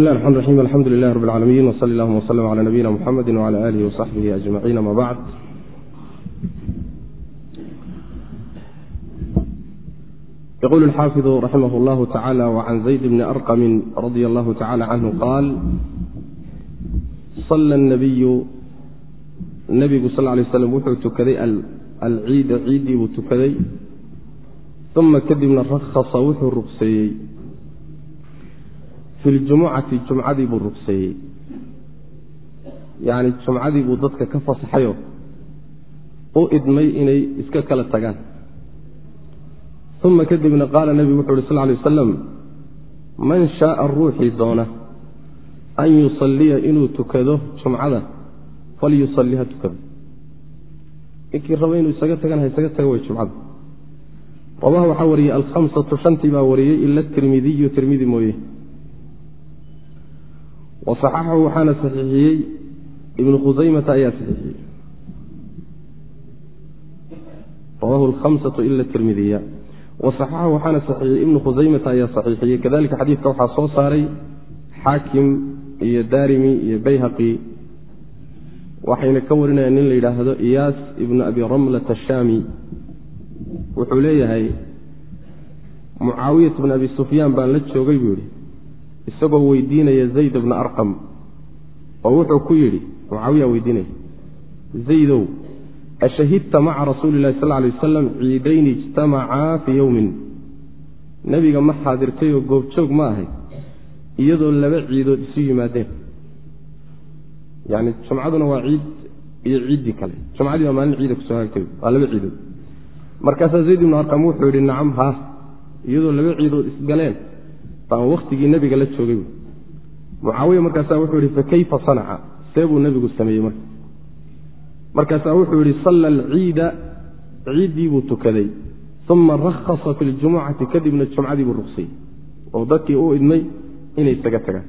bismi llahi raxmaan raxiim alxamdu lilahi rab alcaalamiin wsali allahuma wslm cala nabiyina muxamedi wcala alihi wasaxbihi ajmaciin ama bacd yqul xaafiظu raximah اllahu tacala wcan zayd bni arqami radia allahu tacala canhu qaal sala nabiyu nabigu sal lay slam wuxuu tukaday alciida ciiddii buu tukaday uma kadibna rakhasa wuxuu rugseeyey fi ljumucati jumcadii buu rugseeyey. Yacni jumcadii buu dadka ka fasaxayo. U idmay inay iska kala tagaan. Uma kadibna qaala nebigu wuxu uhi sal lay wasalam man shaaa ruuxii doona an yusalliya inuu tukado jumcada falyusalli ha tukado. Ninkii raba inuu isaga tagana ha isaga taga way jumcada rawaha waxaa wariyey alhamsatu shantii baa wariyey ila tirmidiyu tirmidi mooye wasaxaxahu waxaana saxiixiyey ibnu khusaymata ayaa saxiixiyey. Rawahu alhamsatu ila tirmidiya. Wasaxaxahu waxaana saxiixiyey ibnu khusaymata ayaa saxiixiyey. Kadalika xadiidka waxaa soo saaray xaakim iyo daarimi iyo bayhaqi waxayna ka warinayaan nin la yidhaahdo iyaas ibnu abi ramlata ashaami wuxuu leeyahay mucaawiyat bn abi sufyaan baan la joogay buu yidhi isagoo weydiinaya zayd bna arqam oo wuxuu ku yidhi mucaawiya weydiinaya zaydow ashahidta maca rasuuli illahi sal lay wasalam ciidayni ijtamacaa fii yowmin nebiga ma xaadirtay oo goobjoog ma ahay iyadoo laba ciidood isu yimaadeen. Yani jumcaduna waa ciid iyo ciiddii kale. Jumcadii baa maalin ciida ku soo hagtay waa laba ciidood. Markaasaa zayd ibnu arqam wuxuu yidhi nacam ha iyadoo laba ciidood isgaleen baan wakhtigii nebiga la joogay mucaawiya markaasaa wuxuu yihi fakayfa sanaca? See buu nebigu sameeyey marka. Markaasaa wuxuu yihi salla alciida ciiddii buu tukaday. Uma rakhasa fi ljumucati kadibna jumcadii buu ruqsayey oo dadkii u idmay inay isaga tagaan.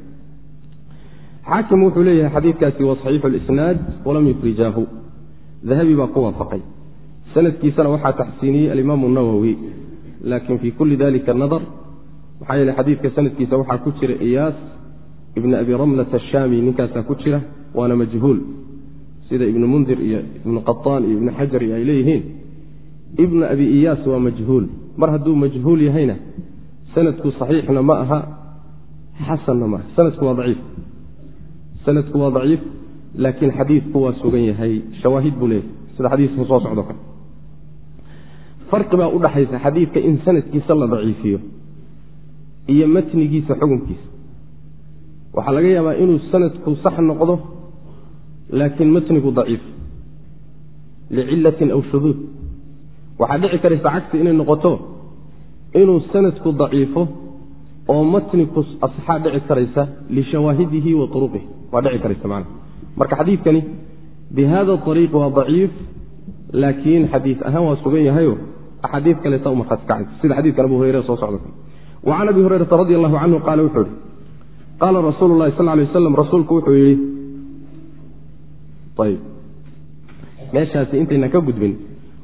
Xaakim wuxuu leeyahay xadiidkaasi waa saxiixu lisnaad walam yukrijaahu dahabi baa ku waafaqay. Sanadkiisana waxaa taxsiiniyey alimaamu nawowi laakin fii kulli dalika nadar maxaa yeele xadiidka sanadkiisa waxaa ku jira iyaas ibna abi ramlata ashaami ninkaasaa ku jira waana majhuul. Sida ibnu mundir iyo ibnu qataan iyo ibnu xajar iyo ay leeyihiin. Ibna abi iyaas waa majhuul. Mar hadduu majhuul yahayna sanadku saxiixna ma aha xasanna ma aha. Sanadku waa daciif. Sanadku waa daciif laakiin xadiidku waa sugan yahay. Shawaahid buu leeyahay. Sida xadiiska soo socdo. Kale farqi baa udhaxaysa xadiidka in sanadkiisa la daciifiyo iyo matnigiisa xukunkiisa. Waxaa laga yaabaa inuu sanadku sax noqdo laakiin matnigu daciif. Licilatin aw shuduud. Waxaa dhici karaysa cagsi inay noqoto inuu sanadku daciifo oo matniku asxaa dhici karaysa lishawaahidihi wa uruqihi waa dhici karaysa man marka xadiidkani bi ariiq waa daciif laakiin xadiis ahaan waa sugan yahayo axaadii kaleeta u marhaati kacaysa sida xadiidkan abu hureyre soo socda wacan abi hurayrata radi allahu canhu qaala wuxuu yihi qaala rasuulu lahi sal lay waslam rasuulku wuxuu ayb meeshaasi intayna ka gudbin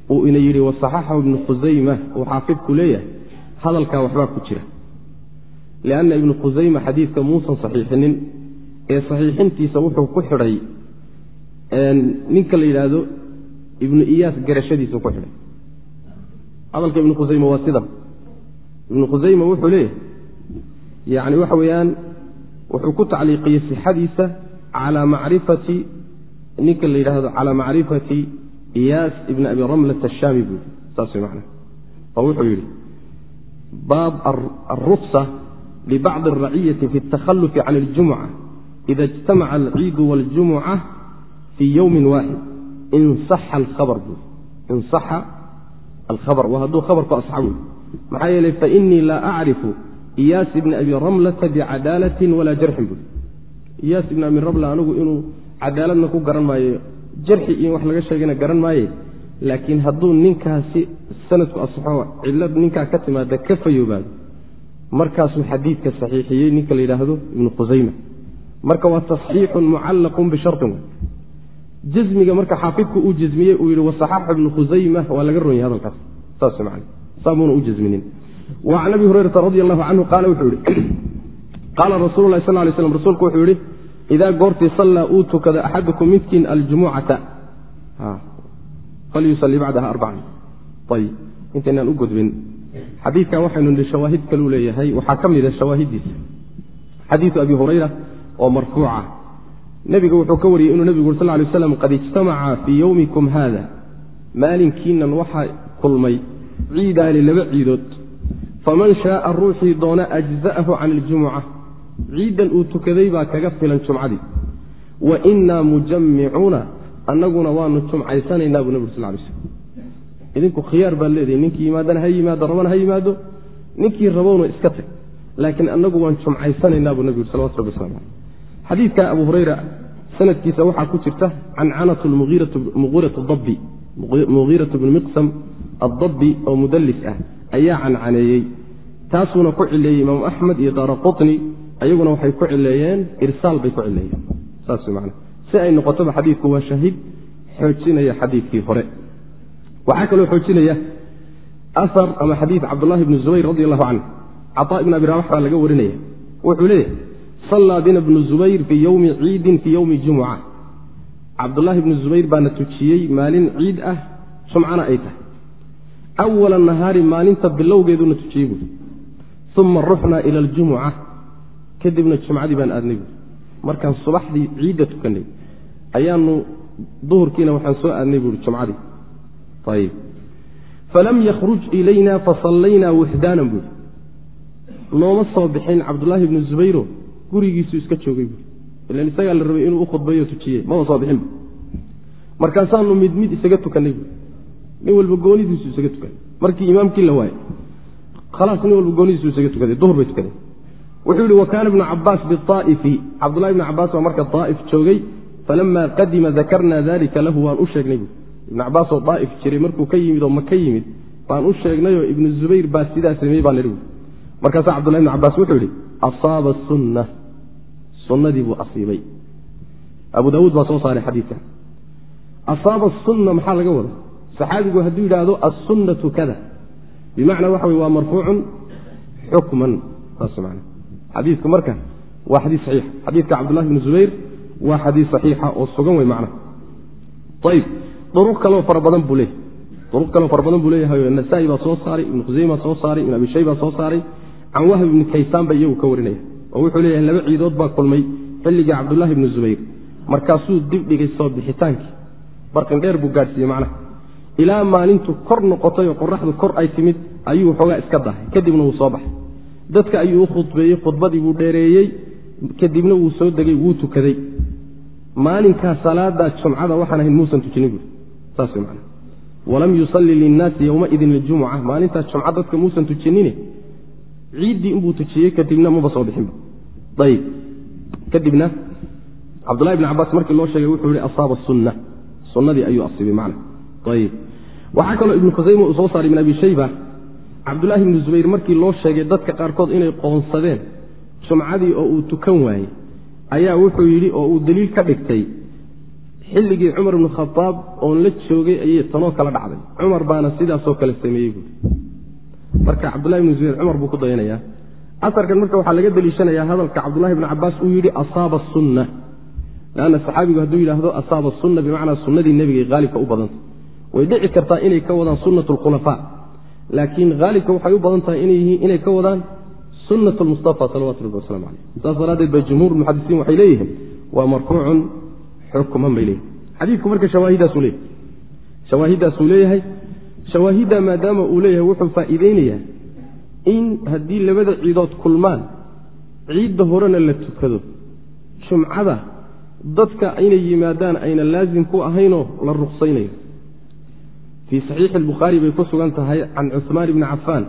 uu ina yidhi wasaxaxahu ibnu khusayma uu xaafidku leeyahay hadalkaa waxbaa ku jira. Lianna ibnu khusayma xadiidka muusan saxiixinin ee saxiixintiisa wuxuu ku xidhay ninka la yidhaahdo ibnu iyaas garashadiisa ku xidhay. Hadalka ibnu khusayma waa sidan ibnu khusayma wuxuu leeyahay yani waxa weeyaan wuxuu ku tacliiqiyey sixadiisa calaa macrifati ninka la yidhaahdo calaa macrifati iyaas ibni abi ramlat ashaami buu yidhi saas way macna oo wuxuu yidhi baab alruksa libacdi alraciyati fi اtakhalufi can اljumuca ida اjtamaca alciidu waاljumuca fii yowmi waaxid insaxa alkhabar buu insaxa alkhabar waa hadduu khabarku asxabu maxaa yeelay fainii laa acrifu iyaas ibni abi ramlata bicadaalatin walaa jarxin bui. Iyaas ibni abi ramla anigu inuu cadaaladna ku garan maayo jarxi iyo wax laga sheegana garan maaye. Laakiin hadduu ninkaasi sanadku asaxo cilad ninkaa ka timaada ka fayoobaado markaasuu xadiidka saxiixiyey ninka la yidhaahdo ibnu khusayma marka waa tasxiixun mucallaqun bisharin jamiga marka xaafidku uu jazmiyey uu yihi wasaxaxa ibnu khusayma waa laga ron yahay hadalkaas. Saas man saamuuna u jazminin wa can abi hurayrata radi allahu canhu qaala wuxuu yihi qaala rasuulu sal lay slam rasuulku wuxuu yidhi idaa goortii sallaa uu tukado axadukum midkiin aljumucata. Falyusalli bacdaha arbacan ayib intaynaan u gudbin xadiidkan waxaynu nihi shawaahid kaluu leeyahay waxaa ka mida shawaahidiisa. Xadiidu abi hurayra oo marfuuca. Nebiga wuxuu ka wariyey inuu nebigu uri sal lay slam qad ijtamaca fii yowmikum haada maalinkiinan waxaa kulmay ciidaani laba ciidood. Faman shaaa ruuxii doona ajza'ahu can iljumuca ciiddan uu tukaday baa kaga filan jumcadii. Wa innaa mujammicuuna annaguna waanu jumcaysanaynaa buu nebig sal lay slm idinku khiyaar baad leedahay ninkii yimaadana ha yimaado rabana ha yimaado ninkii rabowna iska tag laakiin annagu waan jumcaysanaynaa buu nebigu salawatu rabbi waslamu caleyh xadiidka abu hurayra sanadkiisa waxaa ku jirta cancanatu muiiratu mugiiratu bni miqsam addabbi oo mudallis ah ayaa cancaneeyey taasuuna ku cileeyey imaamu axmed iyo daara qutni ayaguna waxay ku cileeyeen irsaal bay ku cileeyeen saas man si ay noqotoba xadiidku waa shahiid xoojinaya xadiidkii hore waxaa kaloo xoojinaya ahar ama xadiid cabdulahi bni zubayr radi allahu canhu cataa ibn abi rabax baa laga warinaya wuxuu leeyahay sallaa bina bnu zubayr fii yowmi ciidin fii yowmi jumuca cabdulaahi bni zubayr baana tujiyey maalin ciid ah jumcana ay tahay awala nahaari maalinta bilowgeeduna tujiyey buui uma ruxnaa ila aljumuca kadibna jumcadii baan aadnay buui markaan subaxdii ciidda tukanay ayaanu duhurkiina waxaan soo aadnay buui jumcadii ayib falam yakhruj ilayna fasallaynaa wuxdaanan buui nooma soo bixin cabdulaahi bni zubayro gurigiisuu iska joogay buui ilan isagaa la rabay inuu u khudbayo tujiye maba soo bixinba markaasaanu mid mid isaga tukanay buui nin walba goonidiisu isaga tukaday markii imaamkii la waayey khalaas nin walba goonidiisu isaga tukaday duhur bay tukadeen wuxuu yihi wa ibnu cabaas biaa'ifi cabdullahi ibnu cabaas baa marka daa'if joogay falama qadima dakarna dalika lahu waan u sheegnay. Ibnu cabaasoo daa'if jiray markuu ka yimid oo maka yimid baan u sheegnayoo ibnu zubayr baa sidaa sameeyey baan idhi markaasaa cabdullahi ibnu cabaas wuxuu yidhi asaaba sunna. Sunnadii buu asiibay. Abu daawuud baa soo saaray xadiidkan asaaba sunna maxaa laga wada saxaabigu hadduu yidhaahdo assunnatu kada. Bimacnaa waxa wey waa marfuucun xukman. Saas man xadiidku marka waa xadiis saxiixa xadiidka cabdullahi bni zubayr waa xadiis saxiixa oo sugan wey macnaha ayib duruq kaleo fara badan buu leeyahy duruq kaleo fara badan buu leeyahay. Nasaa-i baa soo saaray ibnu khuseyma soo saaray ibnu abi shayba soo saaray. Can wahb ibni kaysaan ba iyagu ka warinaya. Oo wuxuu leeyahay laba ciidood baa kulmay xilligii cabdullaahi bni zubayr. Markaasuu dib dhigay soo bixitaankii. Barqindheer buu gaadhsiiyey macnaha ilaa maalintu kor noqotay oo qoraxdu kor ay timid ayuu xoogaa iska dahay kadibna wuu soo baxay. Dadka ayuu u khudbeeyey khudbadii buu dheereeyey kadibna wuu soo degay wuu tukaday. Maalinkaa salaada jumcada waxaan ahayn muusan tujinin buui saas man walam yusalli linnaasi yowmaidin ljumuca maalintaa jumca dadka muusan tujinine ciiddii inbuu tujiyey kadibna maba soo bixinba ayib kadibna cabdullahi bn cabaas markii loo sheegay wuxuu yihi asaaba sunna sunnadii ayuu asiibay macna waxaa kaloo ibnu khusayma uu soo saaray ibn abi shayba. Cabdullaahi ibnu zubayr markii loo sheegay dadka qaarkood inay qoonsadeen jumcadii oo uu tukan waayey ayaa wuxuu yidhi oo uu daliil ka dhigtay xilligii cumar ibnu khadaab oon la joogay ayay tanoo kala dhacday. Cumar baana sidaasoo kale sameeyey buui marka cabdullahi ibnu zubayr cumar buu ku dayanayaa asarkan marka waxaa laga deliishanayaa hadalka cabdullahi ibnu cabaas uu yidhi asaaba sunna. Lanna saxaabigu hadduu yidhaahdo asaaba sunna bimacnaa sunnadii nebigay haalibka u badanta way dhici kartaa inay ka wadaan sunnat alkhulafaa laakiin haalibka waxay u badan tahay inay ka wadaan sunnat lmustafa salawatu rabbi waslamu caleyh saas daraaddeed ba jumhuur muxadisiin waxay leeyihiin waa marfuucun xukman bay leeyihiin xadiidku marka shawaahidaasuu leeyahay. Shawaahidaasuu leeyahay. Shawaahidda maadaama uu leeyahay wuxuu faa'iideynayaa in haddii labada ciidood kulmaan ciidda horena la tukado jumcada dadka inay yimaadaan ayna laasim ku ahaynoo la ruqsaynayo fii saxiixi albukhaari bay ku sugan tahay can cuhmaan ibni cafaan.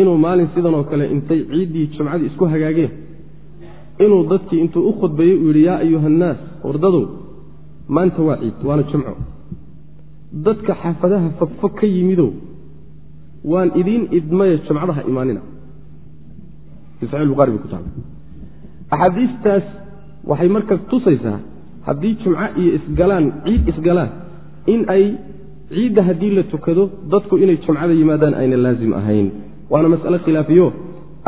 Inuu maalin sidanoo kale intay ciiddii jumcadii isku hagaageen. Inuu dadkii intuu u khudbeeyey uu yidhi yaa ayuha annaas wardadow maanta waa ciid waana jumco dadka xaafadaha fogfog ka yimidow waan idiin idmaye jumcadaha imaanina. Axaadiistaas waxay marka tusaysaa haddii jumco iyo isgalaan ciid isgalaan in ay ciidda haddii la tukado dadku inay jumcada yimaadaan ayna laazim ahayn. Waana mas'ale khilaafiyo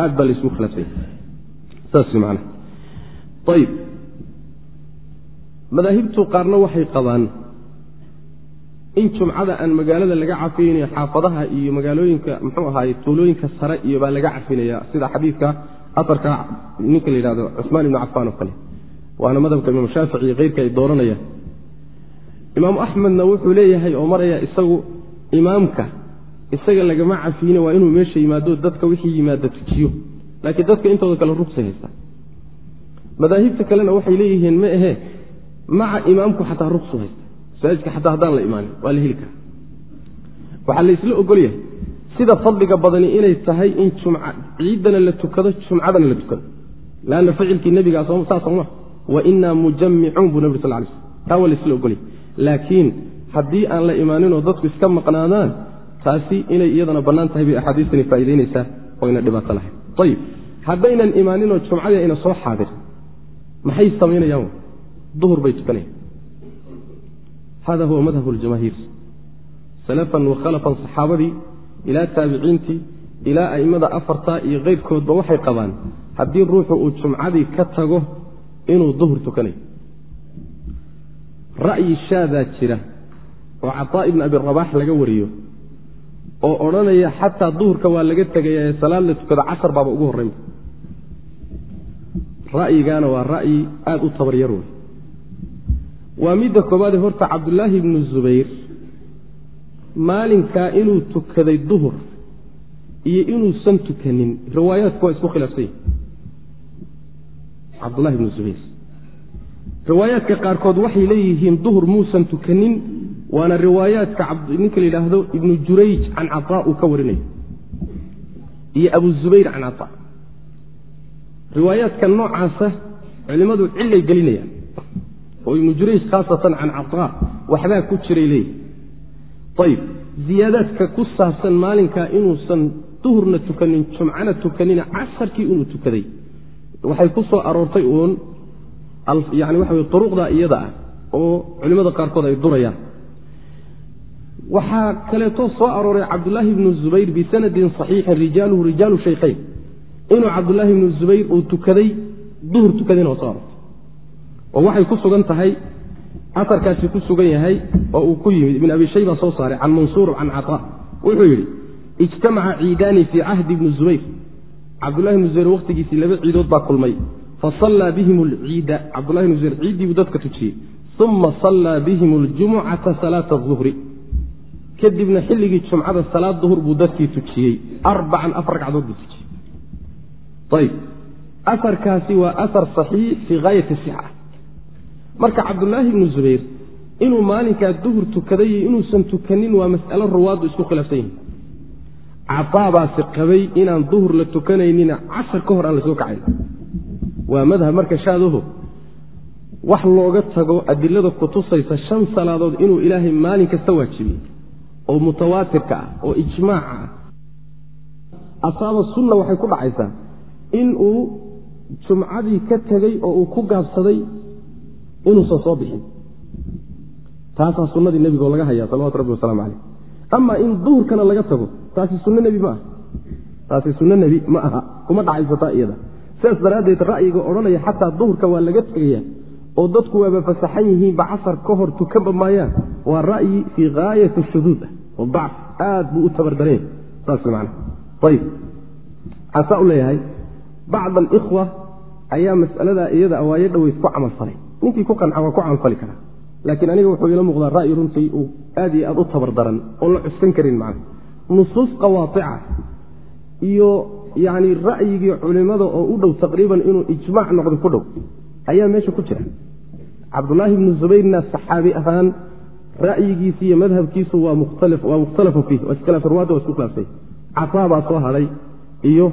aad baa laysku khilaafsanya saas man ayib madaahibtu qaarna waxay qabaan in jumcada aan magaalada laga cafiynayo xaafadaha iyo magaalooyinka muxuu ahaay tuulooyinka sare iyo baa laga cafinaya sida xadiidka aarka ninka la yidhahdo cusmaan ibnu cafaan oo kale. Waana madhabka imaam shaafici iyo keyrka ay dooranayaan imaamu axmedna wuxuu leeyahay oo maraya isagu imaamka isaga lagama cafiyne waa inuu meesha yimaado dadka wixii yimaada tujiyo. Laakiin dadka intooda kale ruqsay haystaa madaahibta kalena waxay leeyihiin ma ahee maca imaamku xataa ruqsu haysta? Masaajidka xataa haddaan la imaanin waa la heli karaa. Waxaa la isla ogolyahay sida fadliga badani inay tahay in ciiddana la tukado jumcadana la tukado. Lanna ficilkii nebigaa saa sooma wa inaa mujamicuun buu nabig sal lay slm taa waa la isla ogolyahay laakiin haddii aan la imaaninoo dadku iska maqnaadaan taasi inay iyadana bannaan tahay bay axaadiistani faa'idaynaysaa oo yna dhibaato lahayn. Ayib haddaynan imaaninoo jumcadii ayna soo xaadir maxay samaynayaan? Duhur bay tukanayan hada huwa madhab ljamaahiir salafan wa khalafan saxaabadii ilaa taabiciintii ilaa a'immada afartaa iyo keyrkoodba waxay qabaan haddii ruuxu uu jumcadii ka tago inuu duhur tukanayo ra'yi shaadaa jira oo cataa ibni abi rabaax laga wariyo oo odhanaya xataa duhurka waa laga tegaya ee salaad la tukado casar baaba ugu horreynba ra'yigaana waa ra'yi aada u tabaryar wey waa midda koobaadee horta cabdullaahi ibnu zubayr maalinkaa inuu tukaday duhur iyo inuusan tukanin riwaayaadku waa isku khilaafsan yihiin cabdullahi ibnu zubayr riwaayaadka qaarkood waxay leeyihiin duhur muusan tukanin waana riwaayaadka ninka la yidhaahdo ibnu jurayj can cataa uu ka warinayo. Iyo abu zubayr can cataa. Riwaayaadka noocaasa culimmadu cillay gelinayaan. Oo ibnu jurayj khaasatan can cataa waxbaa ku jiray leeyihi ayib ziyaadaadka ku saabsan maalinkaa inuusan duhurna tukanin jumcana tukanina casarkii inuu tukaday waxay ku soo aroortay uun yani waxa wey uruqda iyada ah oo culimmada qaarkood ay durayaan. Waxaa kaleetoo soo arooray cabdulaahi ibnu zubayr bisanadin saxiixin rijaaluhu rijaalu shaykhayn inuu cabdulaahi ibnu zubayr uu tukaday duhur tukadayna waa soo aroortay oo waxay ku sugan tahay asarkaasi ku sugan yahay oo uu ku yimid ibn abi shayba soo saaray can mansuur can cataa wuxuu yidhi ijtamaca ciidaani fii cahdi ibni zubayr. Cabdulahi ibnu zubayr wakhtigiisii laba ciidood baa kulmay fasallaa bihim alciida cabdulahi ibnu zubayr ciiddii buu dadka tujiyey uma sallaa bihim aljumucata salaata aduhri kadibna xilligii jumcada salaad duhur buu dadkii tujiyey arbacan afar ragcadood buu tujiyey ayb asarkaasi waa asar saxiix fii haayati sixa marka cabdulaahi ibnu zubayr inuu maalinkaa duhur tukaday iyo inuusan tukanin waa mas'alo ruwaaddu isku khilaafsan yihiin cataabaasi qabay inaan duhur la tukanaynina casar ka hor aan la kacayn waa madhab marka shaadaho wax looga tago adilada kutusaysa shan salaadood inuu ilaahay maalin kasta waajibiyey oo mutawaatirka ah oo ijmaaca ah. Asaaba sunna waxay ku dhacaysaa in uu jumcadii ka tegey oo uu ku gaabsaday inuusan soo bixin. Taasaa sunnadii nebigo laga hayaa salawatu rabbi wasalaamu caleyh ama in duhurkana laga tago taasi sunno nebi ma aha taasi sunno nebi ma aha. Kuma dhacaysataa iyada sidaas daraaddeed ra'yiga odhanaya xataa duhurka waa laga tegaya oo dadku waaba fasaxan yihiinba casar ka hor tukanba maayaan. Waa ra'yi fii haayati shuduud ah oo dacf aad buu u tabardaranya saas man ayib waxaan saa u leeyahay bacd alikhwa ayaa mas'aladaa iyada awaayo dhoweyd ku camalfalay ninkii ku qanca waa ku camalfali karaa. Laakiin aniga wuxuu ila muuqdaa ra'yi runtii uu aad iyo aad u tabardaran oon la cuskan karin macna nusuus qawaaica iyo yani ra'yigii culimmada oo u dhow taqriiban inuu ijmaac noqdo ku dhow ayaa meesha ku jira. Cabdulaahi ibnu zubayrna saxaabi ahaan ra'yigiisi iyo madhabkiisu waa waa mukhtalafun fiih ruwaadda waa isku khilaafsay. Cataa baa soo hadhay iyo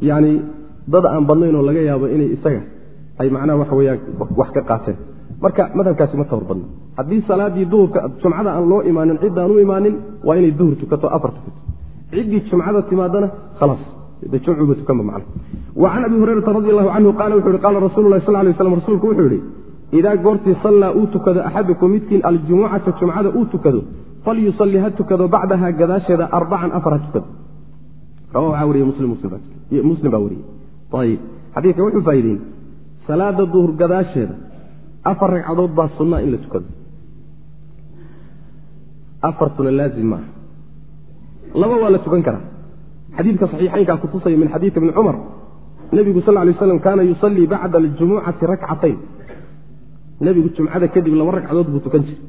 yani dad aan badnayn oo laga yaabo inay isaga ay macnaha waxa weyaan wax ka qaateen. Marka madhabkaasi ma tawar badno haddii salaadii duhurka jumcada aan loo imaanin ciddaan u imaanin waa inay duhur tukato afar tukato. Ciddii jumcada timaadana khalaas can abi hurayrata radi allahu canhu qaala wuxu yihi qaala rasulu lahi sal lay slam rasuulku wuxuu yihi idaa goortii sallaa uu tukado axadukum midkiin aljumucata jumcada uu tukado falyusalli ha tukado bacdaha gadaasheeda arbacan afar ha tukado. Muslim baa wariyey ayib xadiidka wuxuu faa'ideeyey salaada duhur gadaasheeda afar ragcadood baa sunnaa in la tukado. Afartuna laazim maaha. Laba waa la tukan karaa xadiidka saxiixaynkaa kutusaya min xadiidi ibni cumar nebigu sal lay slam kaana yusallii bacda aljumucati rakcatayn. Nebigu jumcada kadib laba ragcadood buu tukan jiray.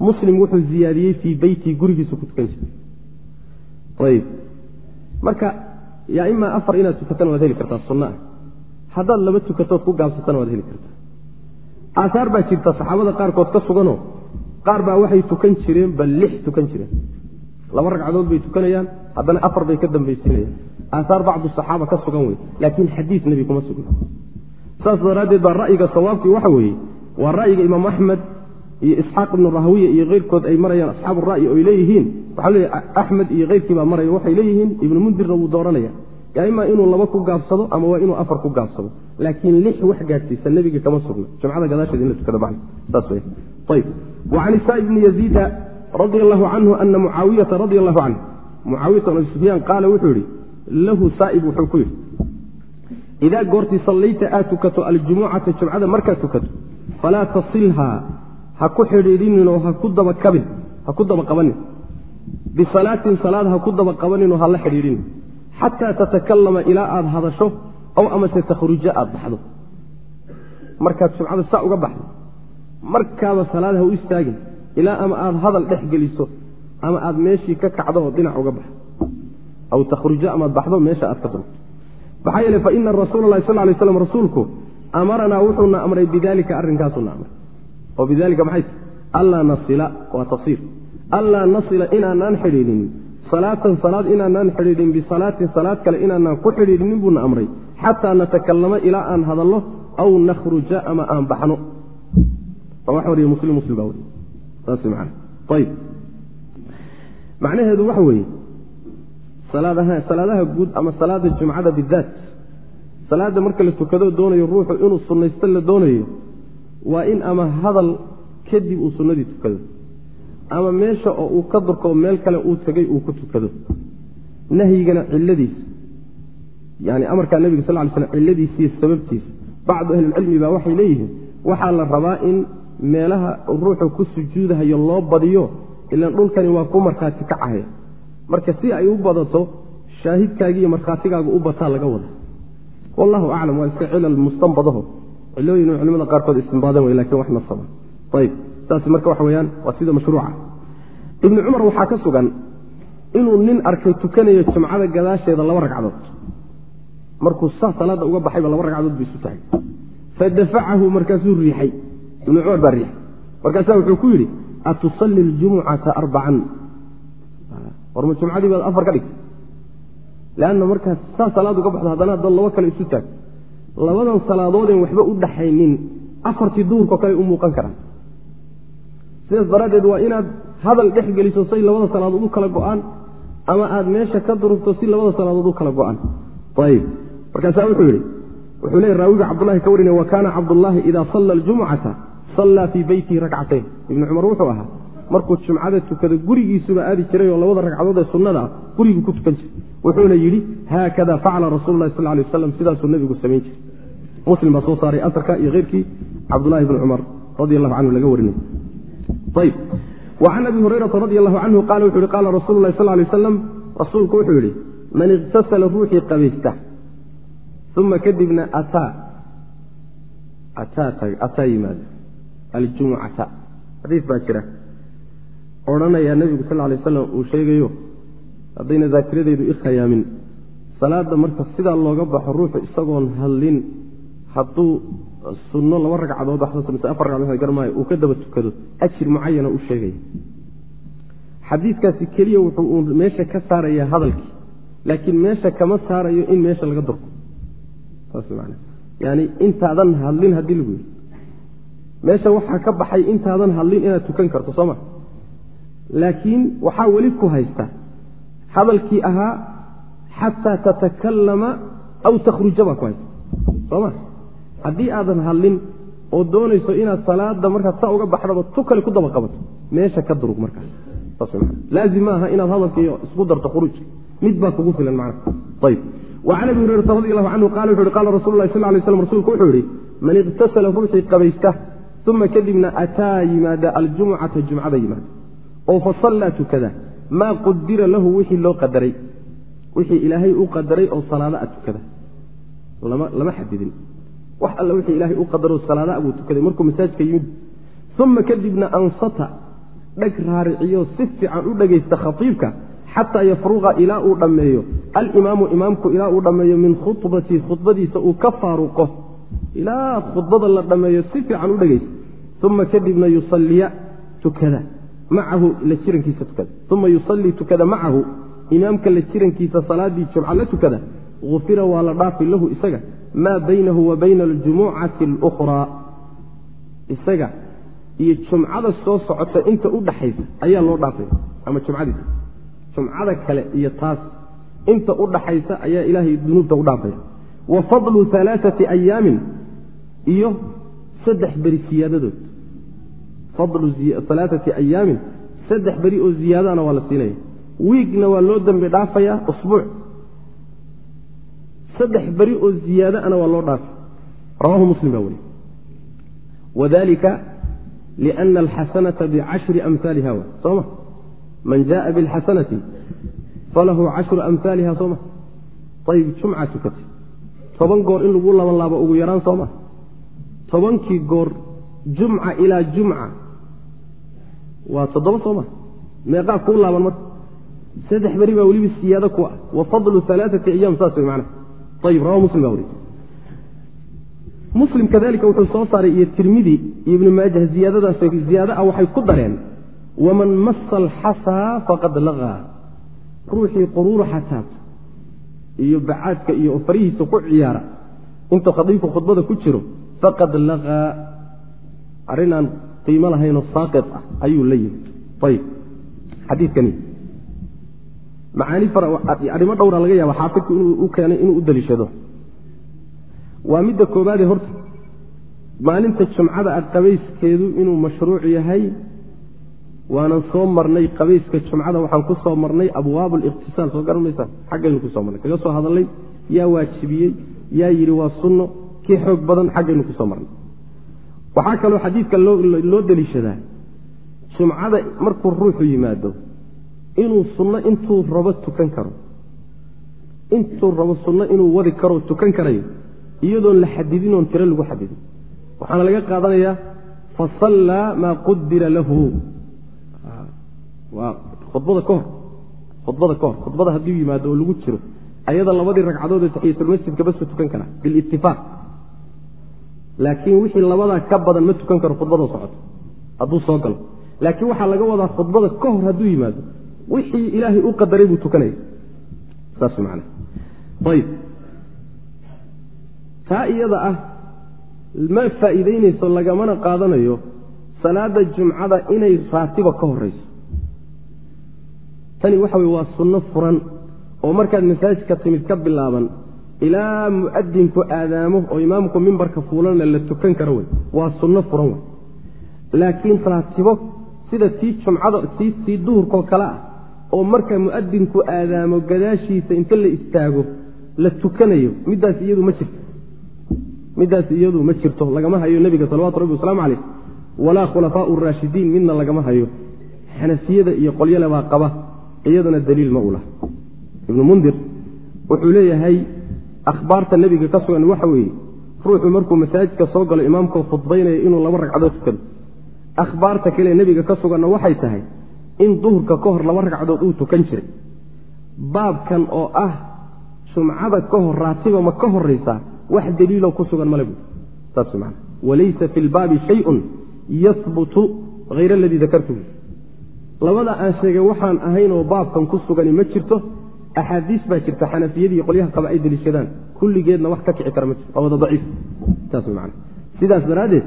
Muslim wuxuu ziyaadiyey fii beytii gurigiisu ku tukan jiray. Marka yaa imaa afar inaad tukatana waad heli kartaa sunna. Ah haddaad laba tukatood ku gaabsatana waad heli kartaa. Aahaar baa jirta saxaabada qaarkood ka suganoo qaar baa waxay tukan jireen bal lix tukan jireen. Laba ragcadood bay tukanayaan haddana afar bay ka dambaysiinayaan aahaar bacdu saxaaba ka sugan wey laakiin xadiis nebi kuma sugna. Saas daraaddeed baa ra'yiga sawaabkii waxa weeye waa ra'yiga imaam axmed iyo isxaaq ibnu rahwiya iyo keyrkood ay marayaan asxaabu ra'yi oy leeyihiin. Waxaa leeya axmed iyo keyrkii baa maraya waxay leeyihiin ibnu mundirna wuu dooranaya ima inuu laba ku gaabsado ama waa inuu afar ku gaabsado? Laakiin lix wax gaadhsiisa nebiga kama sugna. Jumcada gadaasheeda in la tukado wa can isaa ibni yaziida radia allahu canhu ana mucaawiyata radia allahu canhu mucaawiyata bn sufyaan qaala wuxuu yihi lahu saa'ib wuxuu ku yidhi idaa goortii sallayta aad tukato aljumucata jumcada markaad tukato falaa tasilhaa ha ku xidhiidhinin oo ha ku dabakabin ha ku daba qabanin. Bisalaatin salaad ha ku daba qabaninoo ha la xidhiidhinin xataa tatakallama ilaa aada hadasho ow amase takhrujo aada baxdo. Markaad jumcada saa uga baxdo markaaba salaad ha u istaagin ilaa ama aada hadal dhex geliso ama aada meeshii ka kacdo oo dhinac uga baxdo. Aw takhrujo amaad baxdo meesha aad ka dunto maxaa yeele fa ina rasuula sal lay slam rasuulku amaranaa wuxuuna amray bidalika arrinkaasuna amray. Oo bidalika maxay? T allaa nasila waa tafsiir. Allaa nasila inaanaan xidhiidhin. Salaatan salaad inaanaan xidhiidhin. Bisalaatin salaad kale inaanaan ku xidhiidhinin buuna amray. Xataa natakallama ilaa aan hadallo aw nakhruja ama aan baxno. Wax wariya muslim muslim baa wariy saas man ayib macnaheedu waxa weeye salaadaha guud ama salaada jumcada bidaat salaada marka la tukado doonayo ruuxu inuu sunnaysto la doonayo waa in ama hadal kadib uu sunnadii tukado ama meesha oo uu ka durko meel kale uu tegay uu ku tukado. Nahyigana ciladiisa yani amarkaa nebiga sal ly slam ciladiisiiyo sababtiisa. Bacdu ahlilcilmi baa waxay leeyihiin waxaa la rabaa in meelaha ruuxu ku sujuudahayo loo badiyo ilaan dhulkani waa ku markhaati kacahaya marka si ay u badato shaahidkaagi iyo markhaatigaagu u bataa laga wada wallahu aclam waa iska cilal mustanbadaho. Cilooyin culimada qaarkood istinbaadan wey laakiin wax nasaba. Ayb saas marka waxa weyaan waa sida mashruuca. Ibni cumar waxaa ka sugan inuu nin arkay tukanayo jumcada gadaasheeda laba ragcadood. Markuu saa salaada uga baxayba laba ragcadood bu isu tahay fadafacahu markaasuu riixay. Ibni cumar baa riixay. Markaasaa wuxuu ku yidhi atusalli ljumucata arbacan warma jumcadii baad afar ka dhigtay leanna markaas saa salaad uga baxdo haddana haddaad labo kale isu taag. Labadan salaadoodeen waxba u dhaxaynin afartii duhurko kale u muuqan karaan. Sidaas daraaddeed waa inaad hadal dhex geliso say labada salaadood u kala go'aan ama aad meesha ka durugto si labada salaadood u kala go'aan. Ayib. Markaasaa wuxuu yidhi wuxuu leey raawiga cabdullahi ka warinaya wa kaana cabdullaahi idaa salla aljumucata sallaa fii beytihi rakcatayn ibni cumar wuxuu ahaa markuu jumcada tukado gurigiisuba aadi jiray oo labada ragcadood ee sunnada ah guriguu ku tukan jiray. Wuxuuna yidhi haakada facala rasulu lahi sal lay waslam sidaasuu nebigu samayn jiray. Muslim baa soo saaray asarka iyo keyrkii cabdullahi bni cumar radi allahu canhu laga warinay. Can abi hurayrata radi allahu canhu qaala wuxu yihi qaala rasulu lahi sal lay waslam rasuulku wuxuu yidhi man iqtasala ruuxii qabaysta uma kadibna ataa yimaada aljumucata. Xadiis baa jira. Odhanayaa nebigu sal lay waslam uu sheegayo haddayna daakiradeedu i khayaamin salaada marka sidaa looga baxo ruuxu isagoon hadlin hadduu sunno laba ragcadood waxsato mise afar ragcadood garmaayo uu ka daba tukado ajir mucayana u sheegaya. Xadiidkaasi keliya wuxuu uu meesha ka saarayaa hadalkii laakiin meesha kama saarayo in meesha laga durko. Saas man yani intaadan hadlin haddii lagu yidhi meesha waxaa ka baxay intaadan hadlin inaad tukan karto soo ma? Laakiin waxaa weli ku haysta hadalkii ahaa xataa tatakallama aw takhruja baa ku haysta. Sooma haddii aadan hadlin oo doonayso inaad salaada markaad saa uga baxdaba tu kale ku daba qabato meesha ka durug markaas laazim ma aha inaad hadalkii isku darto khuruuj. Mid baa kugu filan macna. Ayb wacan abi hurayrata radi allahu canhu qala wuxu uhi qala rasulu lahi sal lay slam rsulku wuxuu yihi man iqtasala ruuxii qabaysta uma kadibna ataa yimaada aljumcata jumcada yimaada oo fasallaa tukada maa qudira lahu wixii loo qadaray wixii ilaahay u qadaray oo salaada a tukada lama xadidin wax alla wixii ilaahay u qadaro salaadaa buu tukaday markuu masaajka yimid uma kadibna ansata dheg raariciyo si fiican u dhegaysta khaiibka xataa yafruqa ilaa uu dhammeeyo alimaamu imaamku ilaa uu dhammeeyo min khubatihi khudbadiisa uu ka faaruqo ilaa khudbada la dhammeeyo si fiican u dhegaysta uma kadibna yusaliya tukada macahu la jirankiisa tukada uma yusallii tukada macahu imaamka la jirankiisa salaadii jumca la tukada ufira waa la dhaafi lahu isaga maa baynahu wa bayna aljumucati اlukhraa isaga iyo jumcada soo socota inta u dhaxaysa ayaa loo dhaafaya ama jumcadiisa jumcada kale iyo taas inta u dhaxaysa ayaa ilaahay dunuubta u dhaafaya wa fadlu alaaثati ayaamin iyo saddex beri siyaadadood. Fadlu alaaati ayaamin saddex beri oo ziyaadana waa la siinaya. Wiigna waa loo dembi dhaafaya usbuuc. Saddex beri oo ziyaadaana waa loo dhaafay rawahu muslim baa weriy wadalika liana alxasanata bicashri amhaaliha w sooma man jaءa biاlxasanati falahu cashru amhaaliha sooma ayib jumca tukatay toban goor in lagu labanlaabo ugu yaraan sooma tobankii goor jumca ilaa jumca waa toddoba sooma meeqaa kuu laaban marka saddex beri baa weliba siyaado ku ah. Wa fadlu alaaثati ayaam saas wey macnaha. Ayib rawa muslim baa weriye muslim kadalika wuxuu soo saaray iyo tirmidi iyo ibnu maajah ziyaadadaas ziyaado ah waxay ku dareen waman masa alxasaa faqad laqaa ruuxii quruuraxa taabto iyo bacaadka iyo farihiisa ku ciyaara. Intuu khadiifku khudbada ku jiro faqad laqaa arrinaan qiimo lahaynoo saaqid ah ayuu la yimid. Ayib. Xadiikani macaani arrimo dhowra laga yaaba xaafidku inuu u keenay inuu u daliishado. Waa midda koobaadee horta maalinta jumcada ah qabayskeedu inuu mashruuc yahay waanan soo marnay qabayska jumcada waxaan ku soo marnay abwaab liqtisaal soo garan maysaan xaggaynu ku soo marnay. Kaga soo hadalnay yaa waajibiyey yaa yidhi waa sunno kii xoog badan xaggaynu ku soo marnay. Waxaa kaloo xadiidka loo daliishadaa jumcada markuu ruuxu yimaado inuu sunno intuu rabo tukan karo. Intuu rabo sunno inuu wadi karoo tukan karayo iyadoon la xadidin oon tiro lagu xadidin. Waxaana laga qaadanayaa fasallaa maa qudira lahu. Waa khudbada ka hor khudbada ka hor khudbada hadduu yimaado oo lagu jiro ayada labadii ragcadood ee taxiyatulmasjidka basu tukan karaa bilitifaaq laakiin wixii labadaa ka badan ma tukan karo khudbadoo socoto. Hadduu soo galo. Laakiin waxaa laga wadaa khudbada ka hor hadduu yimaado wixii ilaahay u qadaray buu tukanaya saas man ayb taa iyada ah ma faa'iidaynayso lagamana qaadanayo salaada jumcada inay raatiba ka horayso tani waxa weye waa sunno furan oo markaad masaajidka timid ka bilaaban ilaa mu'adinku aadaamo oo imaamku mimbarka fuulanna la tukan karo wey waa sunno furan wey laakiin raatibo sida tii jumcada tii duhurkoo kale ah oo marka mu'adinku aadaamo gadaashiisa inta la istaago la tukanayo middaas iyadu ma jirto. Middaas iyadu ma jirto. Lagama hayo nebiga salawatu rabbi wasalaamu caleyh walaa khulafaau raashidiin midna lagama hayo. Xanafiyada iyo qolyale baa qaba iyadana daliil ma u laha ibnu mundir wuxuu leeyahay akhbaarta nebiga ka sugan waxa weeye ruuxu markuu masaajidka soo galo imaamkoo khudbaynaya inuu laba ragcadood tukado akhbaarta kale nebiga ka suganna waxay tahay in duhurka ka hor laba ragcadood uu tukan jiray. Baabkan oo ah jumcada ka hor raatiba ma ka horaysaa wax daliiloo ku sugan male buui saas man walaysa fi lbaabi shayun yahbutu hayr aladii dakartuhu labada aan sheegay waxaan ahayn oo baabkan ku sugani ma jirto axaadiis baa jirta xanafiyadii qolyaha qaba ay deliishadaan kulligeedna wax ka kici kara ma jirto wada daciif saas man sidaas daraaddeed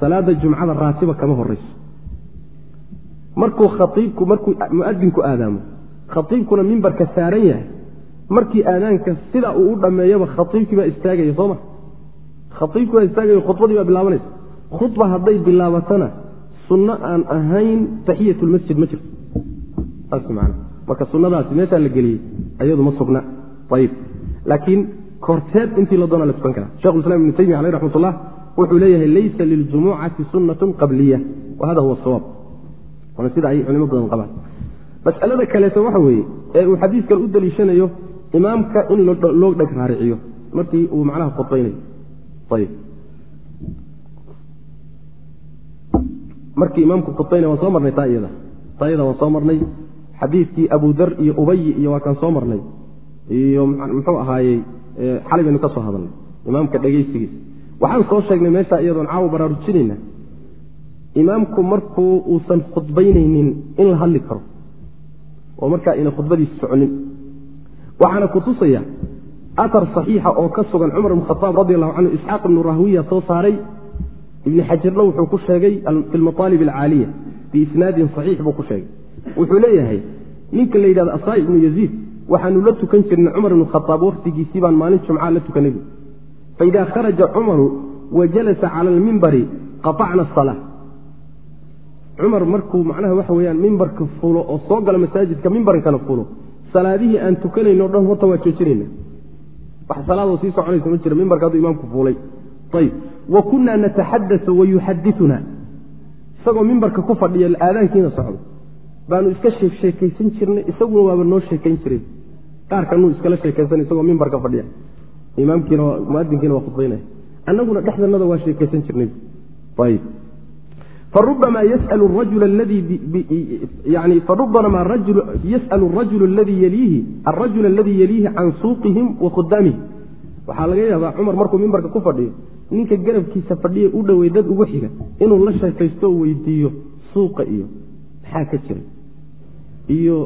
salaada jumcada raatiba kama horayso markuu khaiibku markuu muadinku aadaamo khaiibkuna mimbarka saaran yahay markii aadaanka sidaa uu u dhammeeyaba khaiibkii baa istaagaya sooma khaiibkii baa istaagaya khudbadii baa bilaabanaysa khudba hadday bilaabatana sunno aan ahayn taxiyatulmasjid ma jirto marka sunnadaasi meeshaa la geliyey ayadu ma sugna. Ayib laakiin korteed intii la doona la tukan karaa. Shekhu islam ibnu taymiya aleyh raxmat ullah wuxuu leeyahay laysa liljumucati sunnatun qabliya wa huwa sawaab. Waana sida ay culimo badan qabaan. Masalada kaleeto waxa weeye ee uu xadiiskan u daliishanayo imaamka in loo dheg raariciyo. Markii uu macnaha khudbaynayo ayb markii imaamku khudbaynaya waan soo marnay taa iyada. Taa iyada waan soo marnay xadiidkii abu dar iyo ubayi iyo waa kaan soo marnay. Iyo muxuu ahaayey xalay baynu ka soo hadalnay imaamka dhegaysigiisa waxaan soo sheegnay meeshaa iyadoon caawa baraarujinayna. Imaamku markuu uusan khudbaynaynin in la hadli karo oo markaa ina khudbadiisa soconin. Waxaana kutusaya aar saxiixa oo ka sugan cumar ibn khaaab radi allahu canhu isxaaq ibnu rahwiya soo saaray. Ibni xajarna wuxuu ku sheegay fi lmaaalib alcaaliya biisnaadin saxiix buu ku sheegay wuxuu leeyahay ninka la yidhahdo asaa ibnu yaziid waxaanu la tukan jirnay cumar ibnu khaaab wakhtigiisii baan maalin jumca la tukanay bu faida kharaja cumaru wa jalasa cala almimbari qaطacna asala cumar markuu macnaha waxa weyaan mimbarka fulo oo soo gala masaajidka mimbarkana fulo salaadihii aan tukanayno dhan horta waa joojinayna. Wax salaadoo sii soconaysa ma jira mimbarka hadduu imaamku fuulay. Ayb wa kunaa nataxadau wayuxadiuna isagoo mimbarka ku fadhiya aadaankiina socdo baanu iska sheeksheekaysan jirnay isaguna waaba noo sheekayn jiray. Qaarkanuu iskala sheekaysan isagoo mimbarka fadhiya. Imaamkiina muadinkiina waa khudbaynaya annaguna dhexdanada waa sheekaysan jirnay. Ayb farubama yasal rajul ladii yaliihi arajul aladii yaliihi can suuqihim wa khudaamihim waxaa laga yaabaa cumar markuu mimbarka ku fadhiyo ninka garabkiisa fadhiya u dhowey dad ugu xiga inuu la sheekaysto oo weydiiyo suuqa iyo maxaa ka jira iyo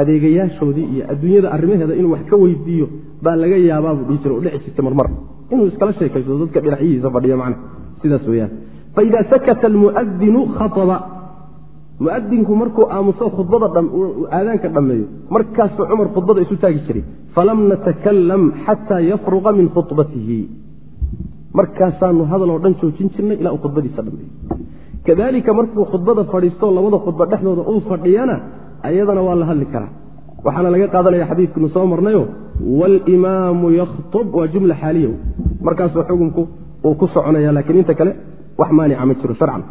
adeegayaashoodii iyo adduunyada arrimaheeda inuu wax ka weydiiyo baa laga yaabaabu dhihi jira o dhici jirta marmar. Inuu iskala sheekaysto dadka dhinaxyihiisa fadhiya macna sidaas weyaan faida sakata almuadinu khaaba muadinku markuu aamuso khudbada aadaanka dhammeeyo markaasuu cumar khudbada isu taagi jiray. Falam natakalam xataa yafruqa min khubatihi markaasaanu hadal oo dhan joojin jirnay ilaa uu khudbadiisa dhameeyo kadalika markuu khudbada fadhiisto labada khudba dhexdooda uu fadhiyana ayadana waa la hadli karaa. Waxaana laga qaadanaya xadiidkanu soo marnayo walimaamu yakhtub waa jumla xaaliya. Markaasuu xukunku uu ku soconaya lakiin inta kale wax maanica ma jiro sharcan.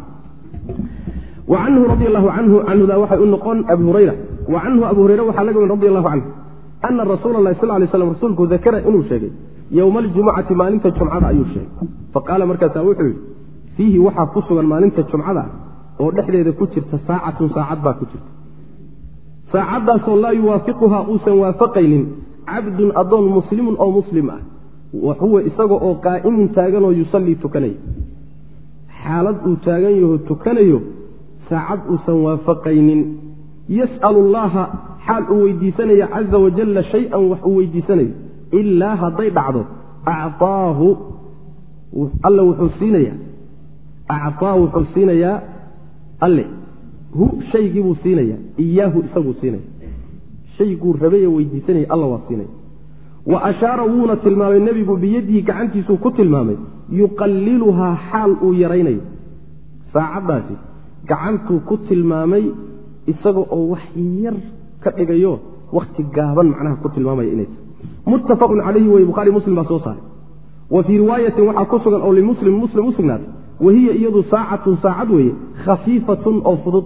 Wa canhu radi allahu canhu canhudaa waxay u noqon abi hurayra. Wa canhu abu hurayre waxaa laga win radi allahu canhu ana rasuula lahi sal lay slam rasuulku dakara inuu sheegay. Yowma aljumucati maalinta jumcada ayuu sheegay. Faqaala markaasaa wuxuu yidhi fiihi waxaa ku sugan maalinta jumcada oo dhexdeeda ku jirta saacatun saacad baa ku jirta saacaddaasoo laa yuwaafiquhaa uusan waafaqaynin. Cabdun adoon muslimun oo muslim ah. Huwa isaga oo qaa'imun taaganoo yusallii tukanaya xaalad uu taagan yaho tukanayo saacad uusan waafaqaynin. Yas'alu allaha xaal uu weydiisanayo caza wajalla shay-an wax uu weydiisanayo. Ilaa hadday dhacdo acaahu alle wuxuu siinayaa. Acaa wuxuu siinayaa alle hu shaygii buu siinayaa iyaahu isaguu siinaya shayguu rabaye weydiisanaya alla waa siinaya wa ashaara wuuna tilmaamay nebigu biyadihi gacantiisuu ku tilmaamay yuqalliluhaa xaal uu yaraynayo saacaddaasi gacantuu ku tilmaamay isaga oo wax yar ka dhigayo wakhti gaaban macnaha ku tilmaamaya inay tahay. Muttafaqun calayhi wey bukhaari muslim baa soo saaray. Wa fii riwaayatin waxaa ku sugan oo limuslim muslim u sugnaatay wa hiya iyadu saacatun saacad weeye khafiifatun oo fudud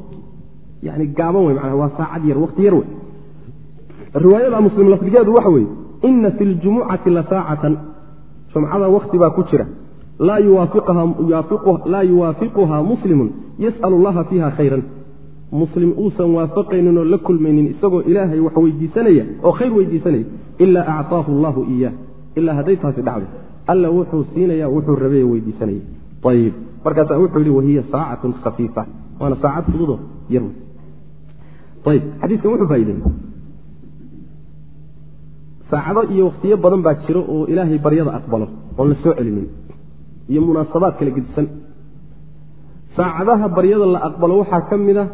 yani gaaban wey manaa waa saacad yar wakhti yar wey riwaayada muslim lafdigeedu waxa weeye ina fi ljumucati la saacatan. Jumcada wakti baa ku jira. Laa yuwaafiquhaa muslimun yas'al allaha fiiha khayran. Muslim uusan waafaqaynin oo la kulmaynin isagoo ilaahay wax weydiisanaya oo khayr weydiisanaya ilaa acطaahu allahu iyah ilaa hadday taasi dhacdo alla wuxuu siinaya wuxuu rabay weydiisanaya. Ayib markaasaa wuxuu yihi wahiya saacatun khafiifa. Waana saacad fududo yar ayib xadiiskan wuxuu faaidey saacado iyo wakhtiyo badan baa jiro oo ilaahay baryada aqbalo oon la soo celinin iyo munaasabaad kala gedisan saacadaha baryada la aqbalo waxaa ka mid a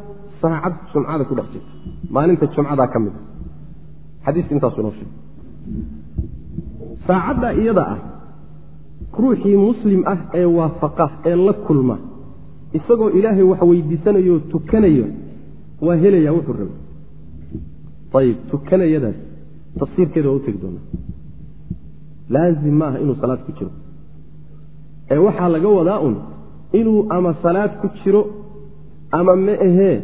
saacad jumcada ku dhex jirta maalinta jumcadaa ka mid a xadiiska intaasu inoo sheegay saacadda iyada ah ruuxii muslim ah ee waafaqa ee la kulma isagoo ilaahay wax weydiisanayo tukanayo waa helaya wuxuu rabay ayib tukanayadaas tafsiirkeeda waa u tegi doonaa. Laazim maaha inuu salaad ku jiro. Ee waxaa laga wadaa un inuu ama salaad ku jiro ama ma ahee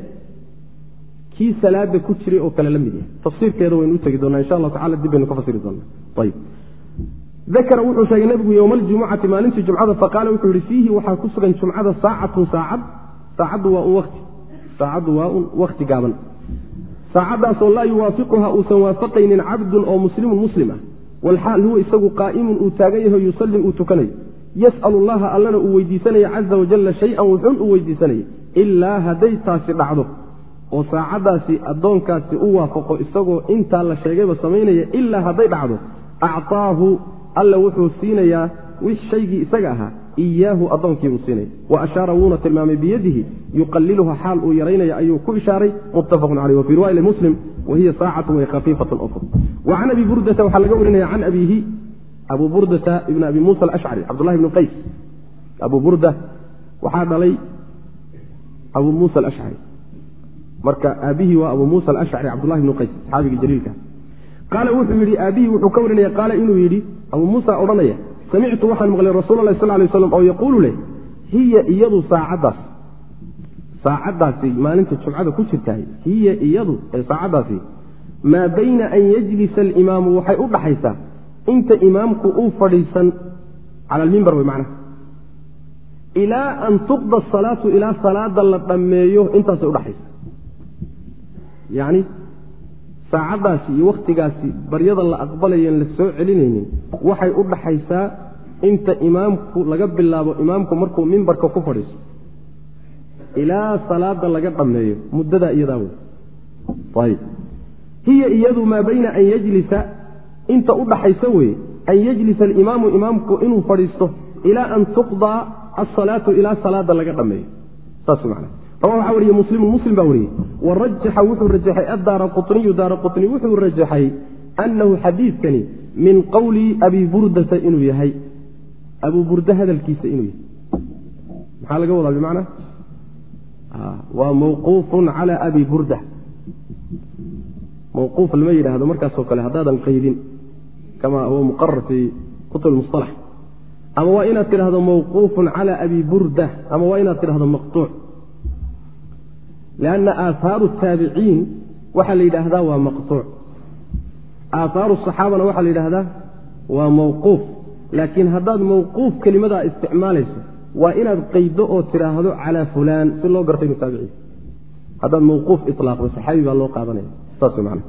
kii salaada ku jiray oo kale la mid yahay. Tafsiirkeeda waynu u tegi doonaa insha allahu tacala dib baynu ka fasiri doonaa. Ayb dakara wuxuu sheegay nebigu yowma aljumucati maalintii jumcada faqaala wuxuu yihi fiihi waxaa ku sugan jumcada saacatun saacad. Saacaddu waa un wati saacaddu waa un wakti gaaban. Saacaddaasoo laa yuwaafiquha uusan waafaqaynin cabdun oo muslimun muslim ah. Walxaal huwa isagu qaa'imun uu taagan yaho yusallim uu tukanayo yas'alu allaha allana uu weydiisanaya caza wajalla shay-an wuxuun uu weydiisanaya. Ilaa hadday taasi dhacdo oo saacaddaasi addoonkaasi u waafaqo isagoo intaa la sheegayba samaynaya ilaa hadday dhacdo actaahu alla wuxuu siinayaa wix shaygii isaga ahaa iyaahu addoonkiibuu siinaya wa ashaara wuuna tilmaamay biyadihi yuqaliluha xaal uu yaraynaya ayuu ku ishaaray muttafaqun caleyh wa fii riwaaya muslim wa hiya way khafiifatun ofur wa can abi burdata waxaa laga warinaya can abiihi abu burdata ibn abi muusa alashcari cabdullahi ibnu qays. Abu burda waxaa dhalay abu muusa alashcari marka aabihii waa abu muusa alashcari cabdullahi ibnu qays saxaabigii jaliilka. Qaala wuxuu yidhi aabihii wuxuu ka warinaya qaala inuu yidhi abu muusa odhanaya samictu waxaan maqlay rasuul lah sal lay slam oo yaquulu leh hiya iyadu saacaddaas saacaddaasi maalinta jumcada ku jirtahay hiya iyadu saacaddaasi maa bayna an yajlisa alimaamu waxay u dhaxaysaa inta imaamku uu fadhiisan cala almimbar wey macnaha ilaa an tuqda asalaatu ilaa salaada la dhammeeyo intaasay udhaxaysa yacni saacaddaasi iyo wakhtigaasi baryada la aqbalayen la soo celinaynin waxay u dhaxaysaa inta imaamku laga bilaabo imaamku markuu mimbarka ku fadhiiso ilaa salaada laga dhammeeyo muddadaa iyadaa wey hiya iyadu maa bayna an yajlisa inta u dhaxaysa weye an yajlisa alimaamu imaamku inuu fadhiisto ilaa an tuqdaa asalaatu ilaa salaada laga dhammeeyo saas man waxaa wariye muslimun muslim baa wariyey warajaxa wuxuu rajaxay addaara quniyu daara quni wuxuu rajaxay annahu xadiidkani min qowli abi burdata inuu yahay. Abu burda hadalkiisa inuu yahay. Maxaa laga wadaa bimacnaa? Waa mawquufun cala abi burda. Mawquuf lama yidhaahdo markaasoo kale haddaadan qaydin kama huwa muqarar fii kutub musalax ama waa inaad tidhahdo mawquufun cala abi burda ama waa inaad tidhahdo maqtuuc lianna aahaaru taabiciin waxaa la yidhaahdaa waa maqtuuc aahaaru saxaabana waxaa la yidhaahdaa waa mawquuf laakiin haddaad mawquuf kelimadaa isticmaalayso waa inaad qaydo oo tidhaahdo calaa fulaan si loo garta inu taabiciin haddaad mawquuf ilaaqdo saxaabi baa loo qaadanaya saas man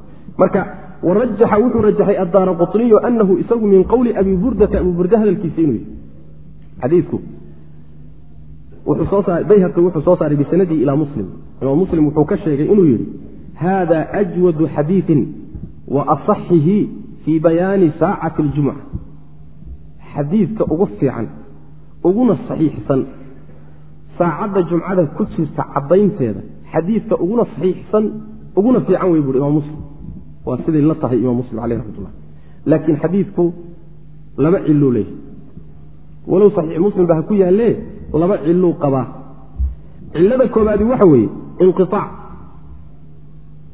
marka warajaxa wuxuu rajaxay addaara quniyu anahu isagu min qowli abi burdata abu burda hadalkiisa inuu yahy xadiiku bayhaqi wuxuu soo saaray bisanadihi ilaa muslim. Imaam muslim wuxuu ka sheegay inuu yidhi hada ajwadu xadiiin wa asaxihi fii bayaani saacati اljumca xadiidka ugu fiican uguna saxiixsan saacadda jumcada ku jirta caddaynteeda xadiidka uguna saxiixsan uguna fiican wey buui imaam muslim. Waa siday la tahay imaam muslim aleyh raxmatullah laakiin xadiidku ciluu leeyahy walow saxiix muslim ba ha ku yaalle laba ciluu qabaa cilada koobaadi waxa weeye inqiaac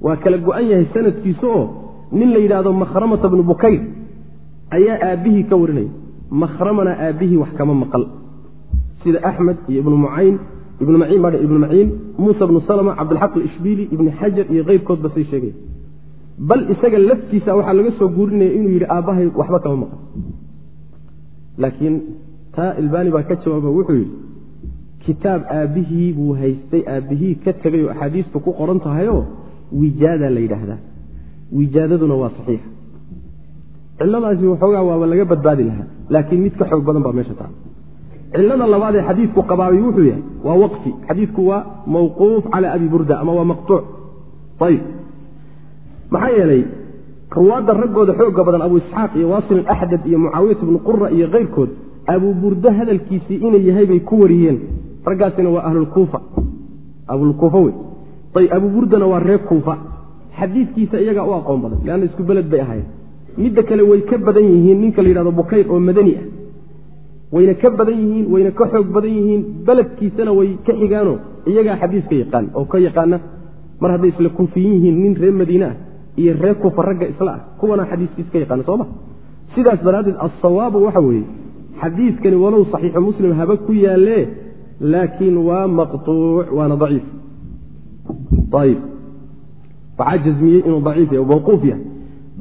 waa kala go-an yahay sanadkiisa oo nin la yidhaahdo makhramata bnu bukayr ayaa aabbihii ka warinaya makhramana aabbihii wax kama maqal. Sida axmed iyo ibnu mucayn ibnu maciin baa ibnu maciin muusa bnu salma cabdilxaq alishbiili ibni xajar iyo keyrkoodba say sheegaya bal isaga laftiisa waxaa laga soo guurinaya inuu yidhi aabbahay waxba kama maqal. Laakiin taa ilbaani baa ka jawaaba wuxuu yidhi kitaab aabbihii buu haystay aabbihii ka tegay oo axaadiistu ku qoran tahayoo wijaada la yidhaahdaa. Wijaadaduna waa saxiixa. Ciladaasi waxoogaa waaba laga badbaadi lahaa laakiin mid ka xoog badan baa meesha taala. Cilada labaad ee xadiidku qabaabay wuxuu yahay waa waqfi. Xadiidku waa mawquuf cala abi burda ama waa maqtuuc. Ayib. Maxaa yeelay ruwaadda raggooda xooga badan abu isxaaq iyo waasil axdad iyo mucaawiyat bnu qura iyo keyrkood abu burda hadalkiisii inay yahay bay ku wariyeen raggaasina waa ahlulkuufa ahlulkuufa wey. Ayb abu burdana waa reer kuufa. Xadiidkiisa iyagaa u aqoon badan leanna isku beled bay ahayen midda kale way ka badan yihiin ninka la yidhahdo bukayr oo madani ah. Wayna ka badan yihiin wayna ka xoog badan yihiin beledkiisana way ka xigaano iyagaa xadiiska yaqaan oo ka yaqaana mar hadday isla kuufiyin yihiin nin reer madiine ah iyo reer kuufa ragga isla ah kuwana xadiiskiis ka yaqaana sooma sidaas daraaddeed asawaabu waxa weeye xadiidkani walow saxiixu muslim haba ku yaalee laakiin waa maqtuuc waana daciif. Ayib waxaa jazmiyey inuu daciif yahay mawquuf yahay.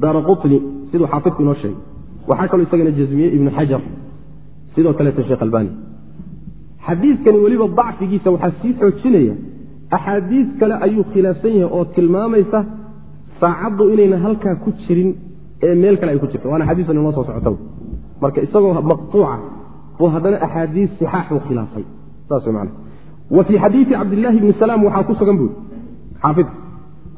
Daara qutni siduu xaafidku inoo sheegay. Waxaa kaloo isagana jazmiyey ibnu xajar sidoo kaleeta sheekh albani. Xadiidkani weliba dacfigiisa waxaa sii xoojinaya axaadiis kale ayuu khilaafsan yahay oo tilmaamaysa saacaddu inayna halkaa ku jirin ee meel kale ay ku jirto. Waana xadiisan inoo soo socota marka isagoo maqtuuca buu haddana axaadiis sixaaxuu khilaafay wa fii xadiii cabdilaahi bni salaam waxaa ku sugan buuri. Xaafid.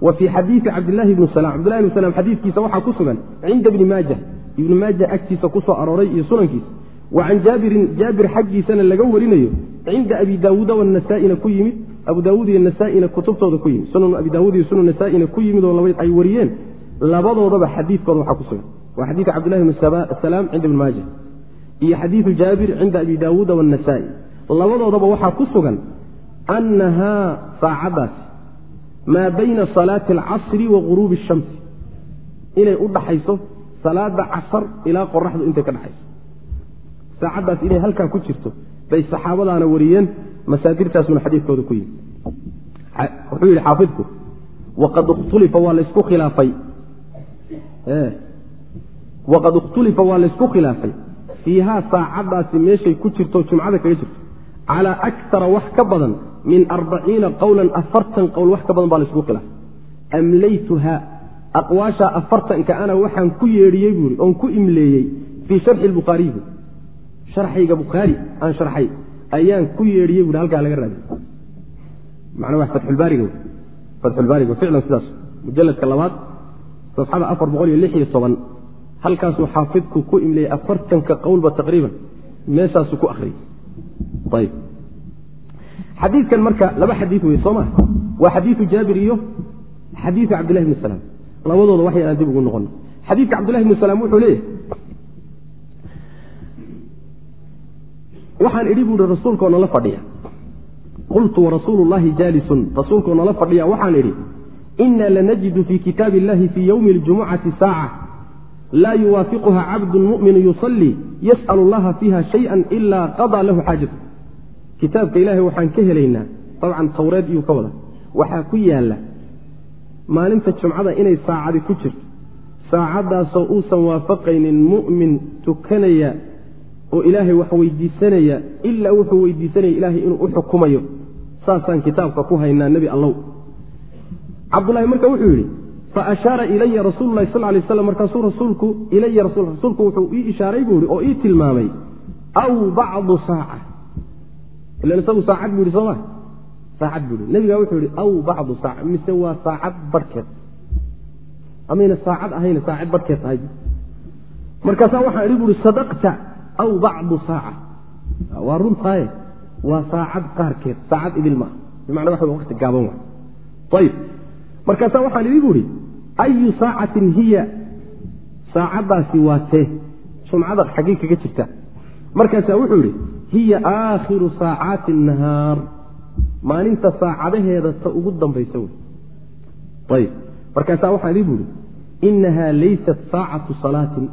Wa fii xadiii cabdilaahi bni salam cabdillahi bni salam xadiidkiisa waxaa ku sugan cinda bni maaja ibni maaja agtiisa ku soo arooray iyo sunankiisa. Wa can jaabirin jaabir xaggiisana laga warinayo cinda abi daawuuda wanasaa-ina ku yimid abu daawuud iyo nasaa-ina kutubtooda ku yimid. Sunan abi daawuud iyo sunan nasaa-ina ku yimid oo ay wariyeen labadoodaba xadiidkooda waxaa ku sugan. Waa xadiidu cabdillahi bni salaam cinda ibni maaja iyo xadiidu jaabir cinda abi daawuuda wanasaa-i labadoodaba waxaa ku sugan annahaa saacaddaasi maa bayna salaati alcasri wa guruubi ashamsi inay u dhaxayso salaada casar ilaa qoraxdu intay ka dhaxayso. Saacaddaas inay halkaa ku jirto bay saxaabadaana wariyeen masaadirtaasuna xadiidkooda ku yimi wuxuu yidhi xaafidku waqad ikhtulifa waa laysku khilaafay. Waqad ikhtulifa waa laysku khilaafay. Fiihaa saacaddaasi meeshay ku jirto jumcada kaga jirto calaa akara wax ka badan min arbaciina qowlan afartan qowl wax ka badan baa laysku khilaafay amlaytuha aqwaashaa afartanka ana waxaan ku yeedhiyey buuri oon ku imleeyey fii sharxi lbukhaariyi buui sharxayga bukhaari aan sharxay ayaan ku yeedhiyey buui halkaa laga raadiy macnaa waa fatxulbaariga fatxulbaariga ficlan sidaas mujalladka labaad safxada afar boqol iyo lix iyo toban halkaasuu xaafidku ku imleeyey afartanka qowlba taqriiban meeshaasuu ku akhriyey ayb. Xadiidkan marka laba xadiid wey soo maa waa xadiidu jaabir iyo xadiidu cabdillahi bni salaam. Labadooda wax yaaan dib ugu noqono xadiidka cabdillahi bni salaam wuxuu leeyahay waxaan idhi buuhi rasuulkoo nala fadhiya. Qultu warasuulu jaalisun. Rasuulkoo nala fadhiya waxaan idhi ina lanajidu fii kitaabi illahi fii ywmi اljumucati saaca laa yuwaafiquha cabdun mu'minu yusallii yas'al allaha fiiha shayئa ila qadaa lahu xaajatu kitaabka ilahay waxaan ka helaynaa dabcan tawreed iyuu ka wada waxaa ku yaalla maalinta jumcada inay saacadi ku jirto saacaddaasoo uusan waafaqaynin mu'min tukanaya oo ilaahay wax weydiisanaya ilaa wuxuu weydiisanaya ilaahay inuu u xukumayo saasaan kitaabka ku haynaa nebi allow cabdulahi marka wuxuu yidhi faashaara ilaya rasuulu lahi sal lay slam markaasuu rasuulku ilaya rasuulku wuxuu ii ishaaray buu ihi oo ii tilmaamay aw bacdu saaca. Ilan isagu saacad buu ihi sooma saacad buu ihi nebigaa wuxuu yihi aw bacdu saaca. Mise waa saacad barhkeed amayna saacad ahayna saacad barhkeed tahay markaasaa waxaan idhi buuhi sadaqta aw bacdu saaca. Waa runtaaye waa saacad qaarkeed. Saacad idil maaha bimacna waxa waqti gaaban wa ayib markaasaa waxaan idhi buuhi ayu saacatin hiya? Saacaddaasi waa tee. Jumcada xaggey kaga jirta. Markaasaa wuxuu yidhi hiya aakhiru saacaati nahaar. Maalinta saacadaheeda ta ugu dambaysa wey. Ayib. Markaasaa waxaan idhi buuhi inaha laysat saacatu salaatin.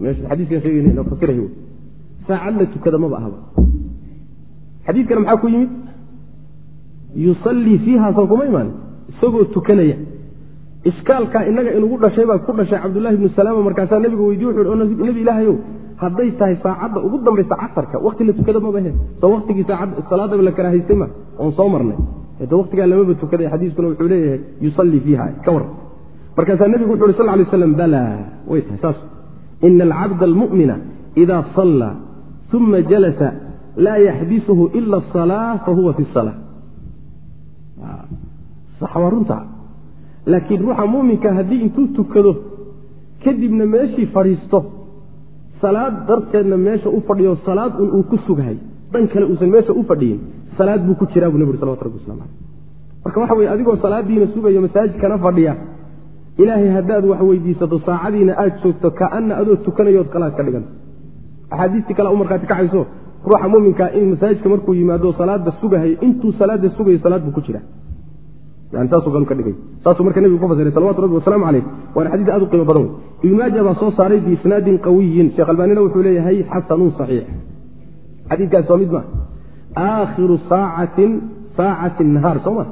Meesha xadiiskan sheegayna fasirahay wey. Saacad la tukada maba ahaba xadiidkana maxaa ku yimid? Yusallii fiiha soo kuma imaanin isagoo tukanaya. Ishkaalkaa inaga inugu dhashay baa ku dhashay cabdullahi bnu salaama markaasaa nabiga weydiye wuxu nebi ilaahayow hadday tahay saacadda ugu dambaysa casarka wakti la tukada maba he soo waktigii salaadaba la karaahaystay ma oon soo marnay. De waktigaa lamaba tukaday xadiiskuna wuxuu leeyahay yusallii fiiha ka war markaasaa nebigu wuxu uhi sal lay slam bala way tahay saas. Ina alcabda almu'mina ida sallaa uma jalasa laa yaxbisuhu ila asalaa fahuwa fi salaa sax waa runta. Laakiin ruuxa muminka haddii intuu tukado kadibna meeshii fadhiisto salaad darteedna meesha u fadhiyo salaad un uu ku sugahay dan kale uusan meesha u fadhiyin salaad buu ku jiraa buu nabig salawatu rabbi waslamu aleyh marka waxa weye adigoo salaadiina sugayo masaajidkana fadhiya ilaahay haddaad wax weydiisato saacadiina aad joogto kaana adoo tukanayood kalaad ka dhiganta axaadiistii kale u markhaati kacayso ruuxa muminka in masaajidka markuu yimaado salaada sugahay intuu salaada sugayo salaad buu ku jira saasuu galu ka dhigay saasuu marka nebigu ku fasiray salawatu rabbi wasalaamu caleyh waana xadiid aad u qiimo badan wey maaja baa soo saaray biisnaadin qawiyin sheekh albaanina wuxuu leeyahay xasanun saxiix xadiidkaas waa mid ma aakhiru saacatin saacati nahaar soo ma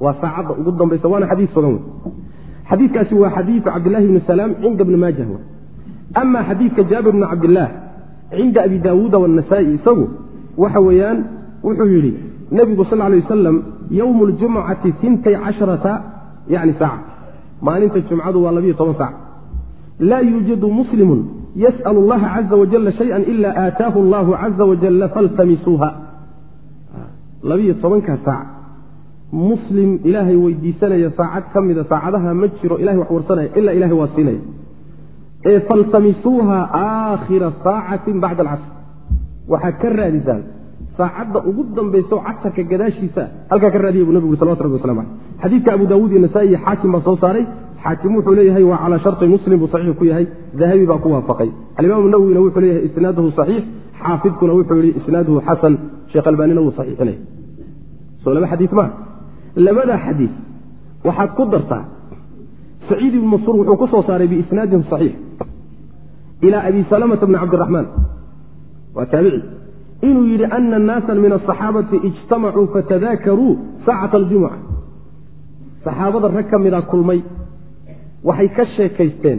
waa saacadda ugu dambaysa waana xadiid sugan wey xadiidkaasi waa xadiidu cabdillahi bni salaam cinda bni maajah w ama xadiidka jaabir bni cabdillaah cinda abi daawuuda waanasaa'i isagu waxa weeyaan wuxuu yidhi nebigu sal lay wasalam yowmu ljumcati intay casharata yani saaca maalinta jumcadu waa labiyo toban saac. Laa yuujadu muslimun yas'al allaha caza wajala shayan ila aataahu allahu caza wajala faltamisuuha. Labiyo tobanka saac. Muslim ilaahay weydiisanaya saacad ka mida saacadaha ma jiro ilahay wax warsanaya ilaa ilahay waa siinaya. Ee faltamisuuha aakhira saacatin bacda alcasr. Waxaad ka raadisaan saacadda ugu dambayso casarka gadaashiisa halkaa ka raadiya buu nabigu salawatu rabbi waslamu aleyh xadiidka abu daawuud iyo nasaa-i iyo xaakim baa soo saaray. Xaakim wuxuu leeyahay waa calaa sharti muslim buu saxiix ku yahay. Dahabi baa ku waafaqay. Alimaamu nawwina wuxuu leeyahay isnaaduhu saxiix. Xaafidkuna wuxuu yihi isnaaduhu xasan. Sheekh albaanina wuu saxiixinaya soo laba xadii maa labada xadiid waxaad ku dartaa. Saciid ibnu mansuur wuxuu ku soo saaray biisnaadin saxiix. Ilaa abi salamata bni cabdiraxmaan. Waa taabici inuu yidhi ana naasan min asaxaabati ijtamacuu fatadaakaruu saacata aljumuca. Saxaabada rag ka mida kulmay waxay ka sheekaysteen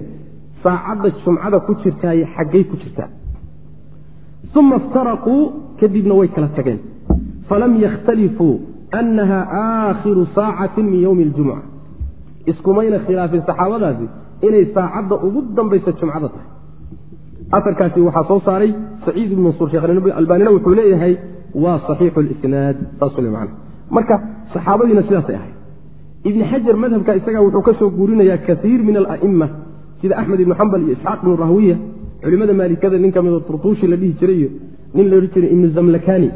saacadda jumcada ku jirtaaye xaggay ku jirtaa. Uma iftaraquu kadibna way kala tageen. Falam yakhtalifuu annaha aakhiru saacatin min yowmi aljumuca. Iskumayna khilaafin saxaabadaasi inay saacadda ugu dambaysa jumcada tahay aarkaasi waxaa soo saaray saciid ibn mansuur shekh albaanina wuxuu leeyahay waa saxiixu lisnaad saasule man marka saxaabadiina sidaasay ahayd. Ibni xajar madhabka isaga wuxuu ka soo guurinayaa kaiir min ala'ima sida axmed ibnu xambal iyo isxaaq ibnu rahwiya culimada maalikada nin ka mido turtuushi la dhihi jiray nin la odhi jiray ibnu zamlakani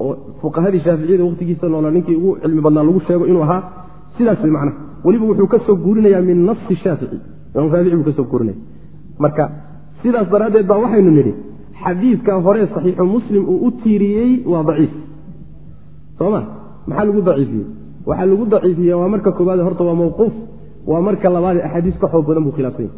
oo fuqahadii shaaficiyada waqtigiisa noola ninkii ugu cilmi badnaa lagu sheego inuu ahaa sidaas macnaha. Weliba wuxuu ka soo guurinayaa min nasi shaafici imaam shaafici buu ka soo guurinaya marka sidaas daraaddeed baa waxaynu nidhi xadiidka hore saxiixu muslim uu u tiiriyey waa daciif. Soo ma? Maxaa lagu daciifiyey? Waxaa lagu daciifiye waa marka koowaade horta waa mawquuf waa marka labaade axaadiis ka xoog badan buu khilaafsan yahy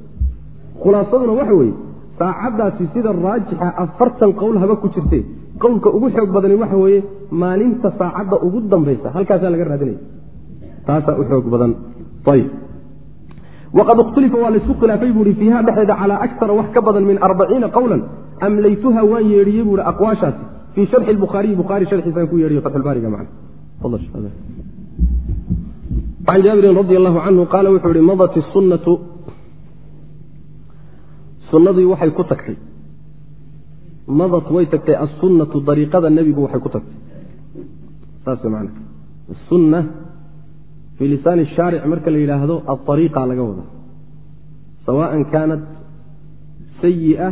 khulaasaduna waxa weeye saacaddaasi sida raajixa afartan qowl haba ku jirtee qowlka ugu xoog badani waxa weeye maalinta saacadda ugu dambaysa halkaasaa laga raadinaya. Taasaa u xoog badan. Ayb waqad ikhtulifa waa laysku khilaafay buuhi fiiha dhexeeda calaa akara wax ka badan min arbaciina qowlan amlaytuha waan yeedhiyey buuhi aqwaashaasi fii sharxi bukhaariyi bukhaari sharxiisaan ku yeedhiyo fatxulbaariga macna can jaabirin radi allahu canhu qaala wuxuu ihi madat sunnatu sunnadii waxay ku tagtay madat way tagtay assunnatu dariiqada nebigu waxay ku tagtay saas man fii lisaani shaaric marka la yidhaahdo aariiqa laga wada. Sawaan kaanat sayi'a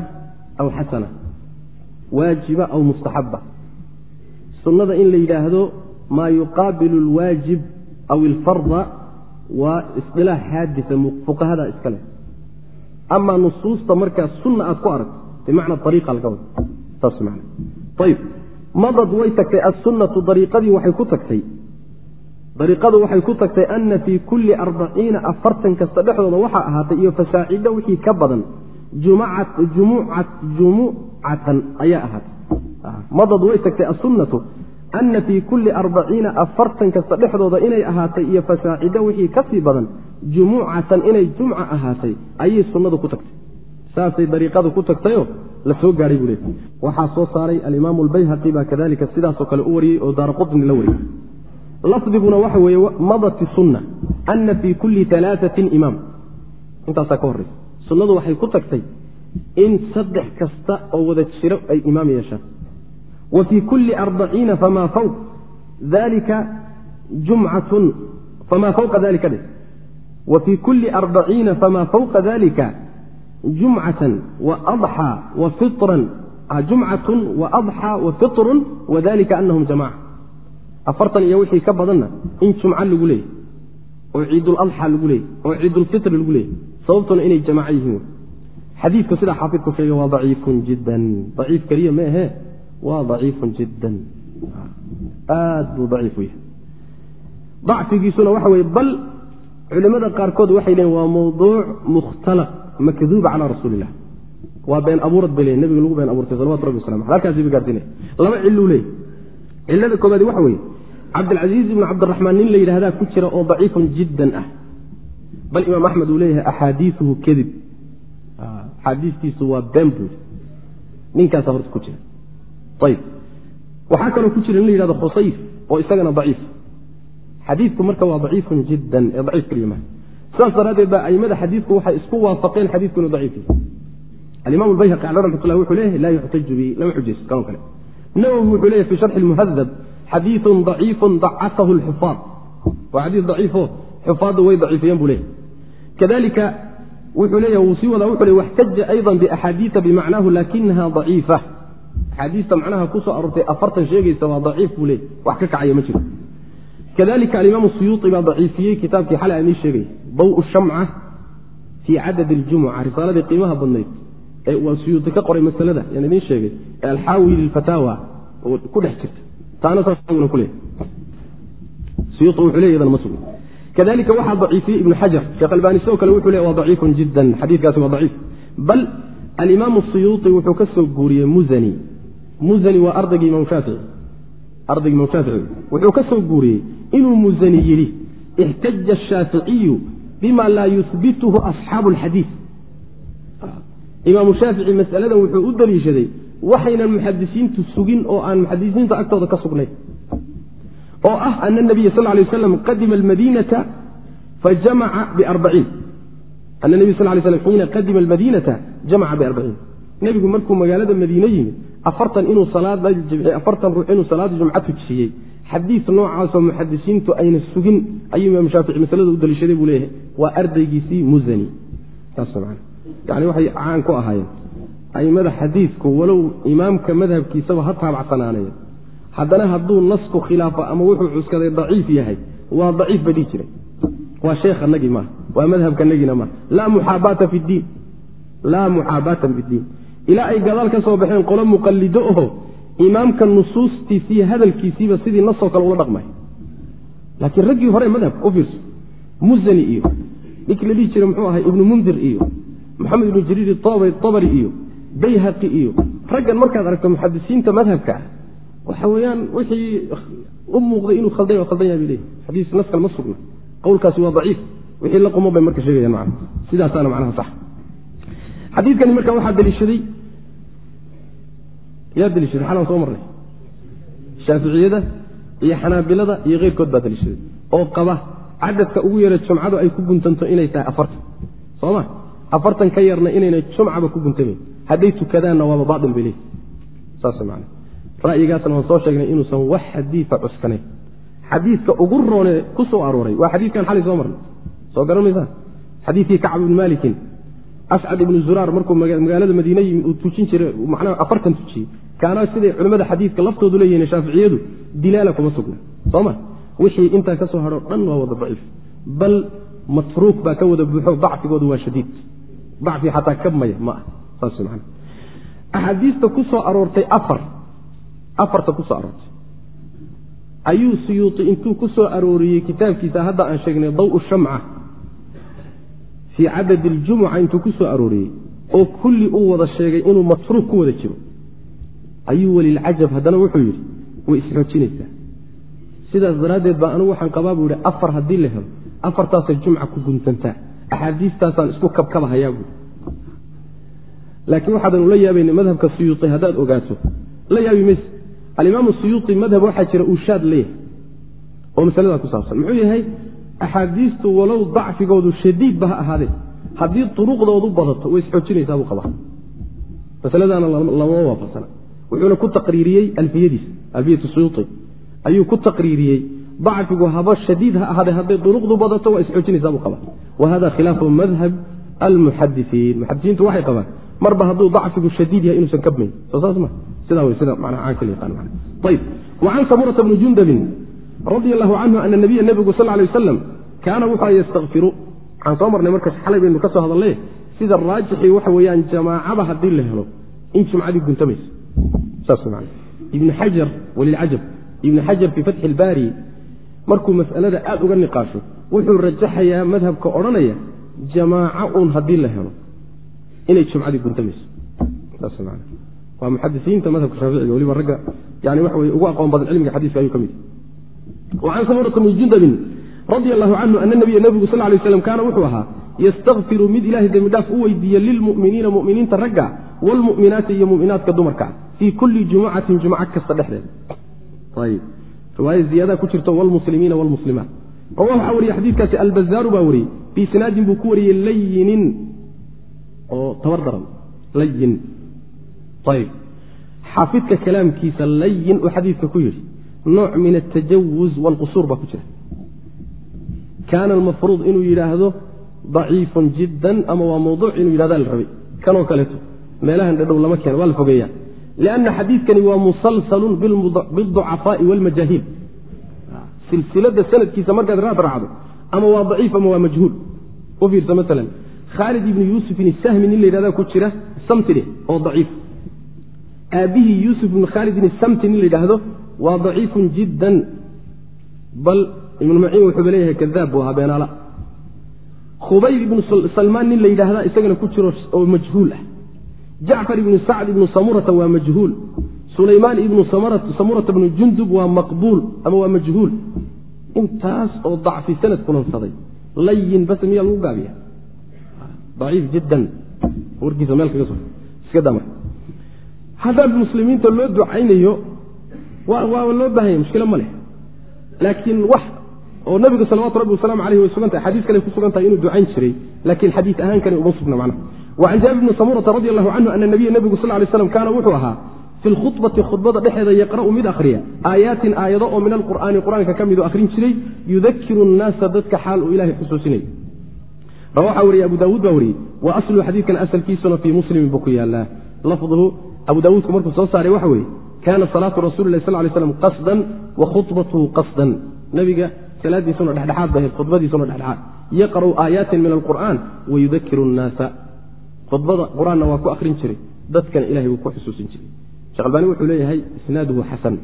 aw xasana waajiba aw mustaxaba sunnada in la yidhaahdo maa yuqaabilu alwaajib aw ilfarda waa isqilaax xaadisa fuqahada iska leh. Amaa nusuusta markaa sunna aad ku aragto bimacna ariiqa laga wada. Saas man ayib madad way tagtay assunnatu dariiqadii waxay ku tagtay dariiqadu waxay ku tagtay ana fii kulli arbaciina afartan kasta dhexdooda waxaa ahaatay iyo fasaacido wixii ka badan jumucatan ayaa ahaatay. Madad way tagtay assunnatu ana fii kulli arbaciina afartan kasta dhexdooda inay ahaatay iyo fasaacido wixii ka sii badan jumucatan inay jumca ahaatay ayay sunnadu ku tagtay. Saasay dariiqadu ku tagtayo la soo gaadhay buu le waxaa soo saaray alimaamu albayhaqi baa kadalika sidaasoo kale u wariyey oo daara qutni la wariyey lafdiguna waxa weeye madati sunna ana fii kulli alaaثatin imaam. Intaasaa ka horraysa sunnadu waxay ku tagtay in saddex kasta oo wada jiro ay imaam yeeshaan. Wa fii kulli arbaciina famaa fawq dalika jumcatun famaa fawqa dalika dhe wa fii kulli arbaciina famaa fawqa dalika jumcatan wa adxaa wa firan jumcatun wa adxaa wa fitrun wadalika anahum jamaca afartan iyo wixii ka badanna in jumco lagu leeyay oo ciiduladxaa lagu leeyay oo ciidulfitr lagu leeyay sababtuna inay jamaaco yihiin. Xadiidku sidaa xaafidku sheegay waa daciifun jiddan. Daciif keliya ma ahe waa daciifun jiddan. Aad buu daciif u yahay. Dacfigiisuna waxa weye bal culimmada qaarkood waxay leeyiin waa mawduuc mukhtalaq makduuba calaa rasuuli illah waa been abuurad bay leeyiin nabiga lagu been abuurtay salawatu rabbi wasalam halkaasi ba gaarsiinaya laba ciluu leeyahy cilada koobaadi waxa weeye cabdilcasiiz ibnu cabdiraxmaan nin la yidhahdaa ku jira oo daciifun jiddan ah. Bal imaam axmed uu leeyahay axaadiisuhu kadib. Axaadiistiisu waa been buuri ninkaasa horta ku jira. Ayib waxaa kaloo ku jira in la yidhahdo khusayf oo isagana daciif. Xadiidku marka waa daciifun jiddan ee daciif keliya maha sidaas daraaddeed baa aimada xadiidku waxay isku waafaqeen xadiidku inuu daciif yahay. Alimaam albayhaqi cale raxmatullah wuxuu leeyahay laa yuxtaju bi lama xujayso kanoo kale. Nawowi wuxuu leeyahy fi sharxi lmuhadab xadiiun daciifun dacafahu lxufaad waa xadiis daciifo xufaaddu way daciifiyeen buu leeyahy kadalika wuxuu leeyahy wuu sii wadaa wuxu le waxtaja ayضa biaxaadiia bimacnaahu lakinaha daciifa axaadiista macnaha ku soo aroortay afartan sheegaysa waa daciif buu leeyay wax ka kacaya ma jiro kadalika alimaam suyuuطi baa daciifiyey kitaabkii xalay aan ii sheegay daw shamca fii cadad اljumuca risaaladii qiimaha badnayd ee waa suyuuti ka qoray masalada yaan idiin sheegay ee alxaawi lilfataawa oo ku dhex jirta kadalika waxaa daciifiyey ibnu xajar sheekh albani sidoo kale wuxuu le waa daciifun jiddan xadiikaasi waa daciif. Bal alimaam suyuuطi wuxuu ka soo guuriyey muzani. Muzani waa ardaygii imaam shaafici ardayga imaam shaafici wuxuu ka soo guuriyey inuu muzani yidhi ixtaja ashaaficiyu bima laa yuhbituhu asxaabu alxadiid imaamu shaafici masaladan wuxuu u daliishaday waxaynan muxadisiintu sugin oo aan muxadisiinta agtooda ka sugnayn. oo ah ana nabiya sal lay waslam qadima almadiinata fajamaca biarbaciin. Ana nebiy sal lay slam xiina qadima almadiinata jamaca biarbaciin. Nebigu markuu magaalada madiine yimid afartan inuu afartan ruux inuu salaada jumca tujiyey xadiis noocaasoo muxadisiintu ayna sugin ayuu imaam shaafici masalada u daliishaday buu leeyahay waa ardaygiisii musani yani waxay caan ku ahaayeen aimada xadiidku walow imaamka madhabkiisaba ha taabacsanaanaya haddana hadduu nasku khilaafo ama wuxuu cuskaday daciif yahay waa daciif ba dhihi jiray. Waa sheekhanagii maaha waa madhabkanagina maaha. Laa muxaabaata fi ddiin laa muxaabaatan fidiin ilaa ay gadaal ka soo baxeen qolo muqallido oho imaamka nusuustiisi hadalkiisiiba sidii nasoo kale ula dhaqmay. Laakiin raggii hore madhabka u fiirso musani iyo ninkii la dhihi jiray muxuu ahay ibnu mundir iyo maxamed ibnu jariir tabari iyo bayhaqi iyo raggan markaad aragto muxadisiinta madhabka waxa weeyaan wixii u muuqday inuu khaldan o khaldan yaha bay leeyihi xadiis naskal ma sugna. Qowlkaasi waa daciif. Wixii la qumo bay marka sheegayaan macana sidaasaana macnaha sax. Xadiidkani marka waxaa daliishaday. Yaa daliishaday? Xalaan soo marnay. Shaaficiyada iyo xanaabilada iyo keyrkood baa daliishaday. Oo qaba cadadka ugu yara jumcadu ay ku guntanto inay tahay afartan. Soo ma? Afartan ka yarna inayna jumcaba ku guntamayn hadday tukadaanna waaba baail bay leeyi saas man ra'yigaasna waan soo sheegnay inuusan wax xadiia cuskanayn. Xadiidka ugu roone ku soo arooray waa xadiidkan xalay soo marnay. Soo garan maysaa xadiidkii kacb ibni malikin ascad ibnu zuraar markuu magaalada madiine yimi uu tujin jiray macnaha afartan tujiyey kaana siday culimmada xadiidka laftoodu leeyihiin shaaficiyadu dilaala kuma sugna. Soo ma? Wixii intaa ka hadho dhan waa wada daciif. Bal matruuk baa ka wada buuxo dacfigoodu waa shadiid. Dacfi xataa kabmaya ma ah axaadiista ku soo aroortay afar. Afarta ku aroortay. Ayuu suyuuti intuu ku soo arooriyey kitaabkiisa hadda aan sheegnay daw shamca. Fii cadadi iljumuca intuu ku soo arooriyey oo kulli uu wada sheegay inuu matruuk ku wada jiro. Ayuu welilcajab haddana wuxuu yidhi way isxoojinaysaa sidaas daraaddeed baa anugu waxaan qabaa buu yidhi afar haddii la helo afartaasay jumca ku guntantaa. Axaadiistaasaan isku kabkabahayaa buui laakiin waxaadan ula yaabayna madhabka suyuui haddaad ogaato la yaabi mayse. Alimaamu suyuui madhab waxaa jira uu shaad leeyahay oo masaladaa ku saabsan. Muxuu yahay axaadiistu walow dacfigoodu shadiidba ha ahaadee haddii duruqdoodu badato way isxoojinaysaa buu qabaa. Masaladaana lama waafaqsana. Wuxuuna ku taqriiriyey alfiyadiisa alfiyatu suyuui ayuu ku taqriiriyey dacfigu haba shadiid ha ahaadee hadday duruqdu badato waa isxoojinaysaa buu qabaa. Wa hada khilaafu madhab almuxadisiin muxadisiintu waxay qabaan marba hadduu dacfigu shadiid yahay inuusan kabmayn soo saas ma. Sidaa wey sida manaa caanka la yaqaan ayb wa can samurata bni jundabin radi allahu canhu ana nabiya nebigu sal lay wasalam kaana wuxua yastakfiru waxaan soo marnay markaas xalay baynu ka soo sida raajixii waxa weeyaan jamaacaba haddii la helo in jumcadii guntamaysa saas man ibni xajar walilcajab ibni xajar fii fatxi ilbaari markuu mas'alada aada uga niqaasho wuxuu rajaxayaa madhabka odhanaya jamaaco uun haddii la helo inay jumcadii guntamayso. Waa muxadisiinta madhabka shaaficiga waliba ragga yani waxa weye ugu aqoon badan cilmiga xadiiska ayuu ka mid wacan samurata bni jundabin radi allahu canhu ana nabiya nebigu sal lay slam kaana wuxuu ahaa yastakfiru mid ilahay dembi dhaaf u weydiiya lilmu'miniina mu'miniinta ragga waalmu'minaati iyo mu'minaadka dumarka fii kulli jumucatin jumco kasta dhexdeeda. Ayb riwaaya ziyaada ku jirto wlmuslimiina wlmuslimaat rawa waxaa wariyey xadiidkaasi albazaaru baa wariyey biisnaadin buu ku wariyey layinin oo tabar daran layin. Ayb xaafidka kalaamkiisa layin uu xadiidka ku yidhi nooc min atajawuz waalqusuur baa ku jira. Kaana almafruud inuu yidhaahdo daciifun jiddan ama waa mawduuc inuu yidhahda la rabay kanoo kaleeto meelahan dhadhow lama keeno waa la fogeeya lianna xadiidkani waa musalsalun biducafaa'i waalmajaahiil silsilada sanadkiisa markaad raad raacdo ama waa daciif ama waa majhuul. U fiirsa maalan khaalid ibni yuusufin isahmi nin la yidhahda ku jira samtide oo daciif. Aabbihii yuusuf ibn khaalidin samti nin la yidhaahdo waa daciifun jiddan bal ibnu maciin wuxuuba leeyahay kadaab buu ahaa beenaala. Khubayr ibnu salmaan nin la yidhaahda isagana ku jiro oo majhuul ah. Jacfar ibnu sacd ibnu samurata waa majhuul. Sulaymaan ibnu samurata bnu jundub waa maqbuul ama waa majhuul. Intaas oo dacfi sanad kulansaday. Layin bas miyaa lagu gaabiya aciif jiddan. Warkiisa meel kaga so iska dama haddaan muslimiinta loo ducaynayo waa loo baahanya mushkilo ma leh. Laakiin wax oo nabigu salawatu rabbi wasalaamu aleyh way sugan tahay xadiis kale ku sugan tahay inuu ducayn jiray laakiin xadiis ahaankani uma sugna macnaha. Wacan jaabir bni samurata radi allahu canhu ana nabiya nebigu sal lay slam kaana wuxuu ahaa fi lkhubati khudbada dhexeeda yaqra'u mid akhriya aayaatin aayado oo min alqur'aani qur'aanka ka midu akhrin jiray yudakiru nnaasa dadka xaal uu ilahay xusuusinay waxaa weriye abu daawuud baa wariyey wa aslu xadiidkan asalkiisuna fii muslimin buu ku yaalaa lafduhu abu daawuudku markuu soo saaray waxa weeye kaana salaatu rasuli lah sal lay slam qasdan wa khubatuhu qasdan. Nabiga salaadiisuna dhexdhexaad ba khudbadiisuna dhexdhexaad. Yaqra'u aayaatin min alqur'aan wayudakiru nnaasa khudbada qur'aanna waa ku akhrin jiray dadkana ilahay buu ku xusuusin jiray. Shekh albani wuxuu leeyahay isnaaduhu xasan.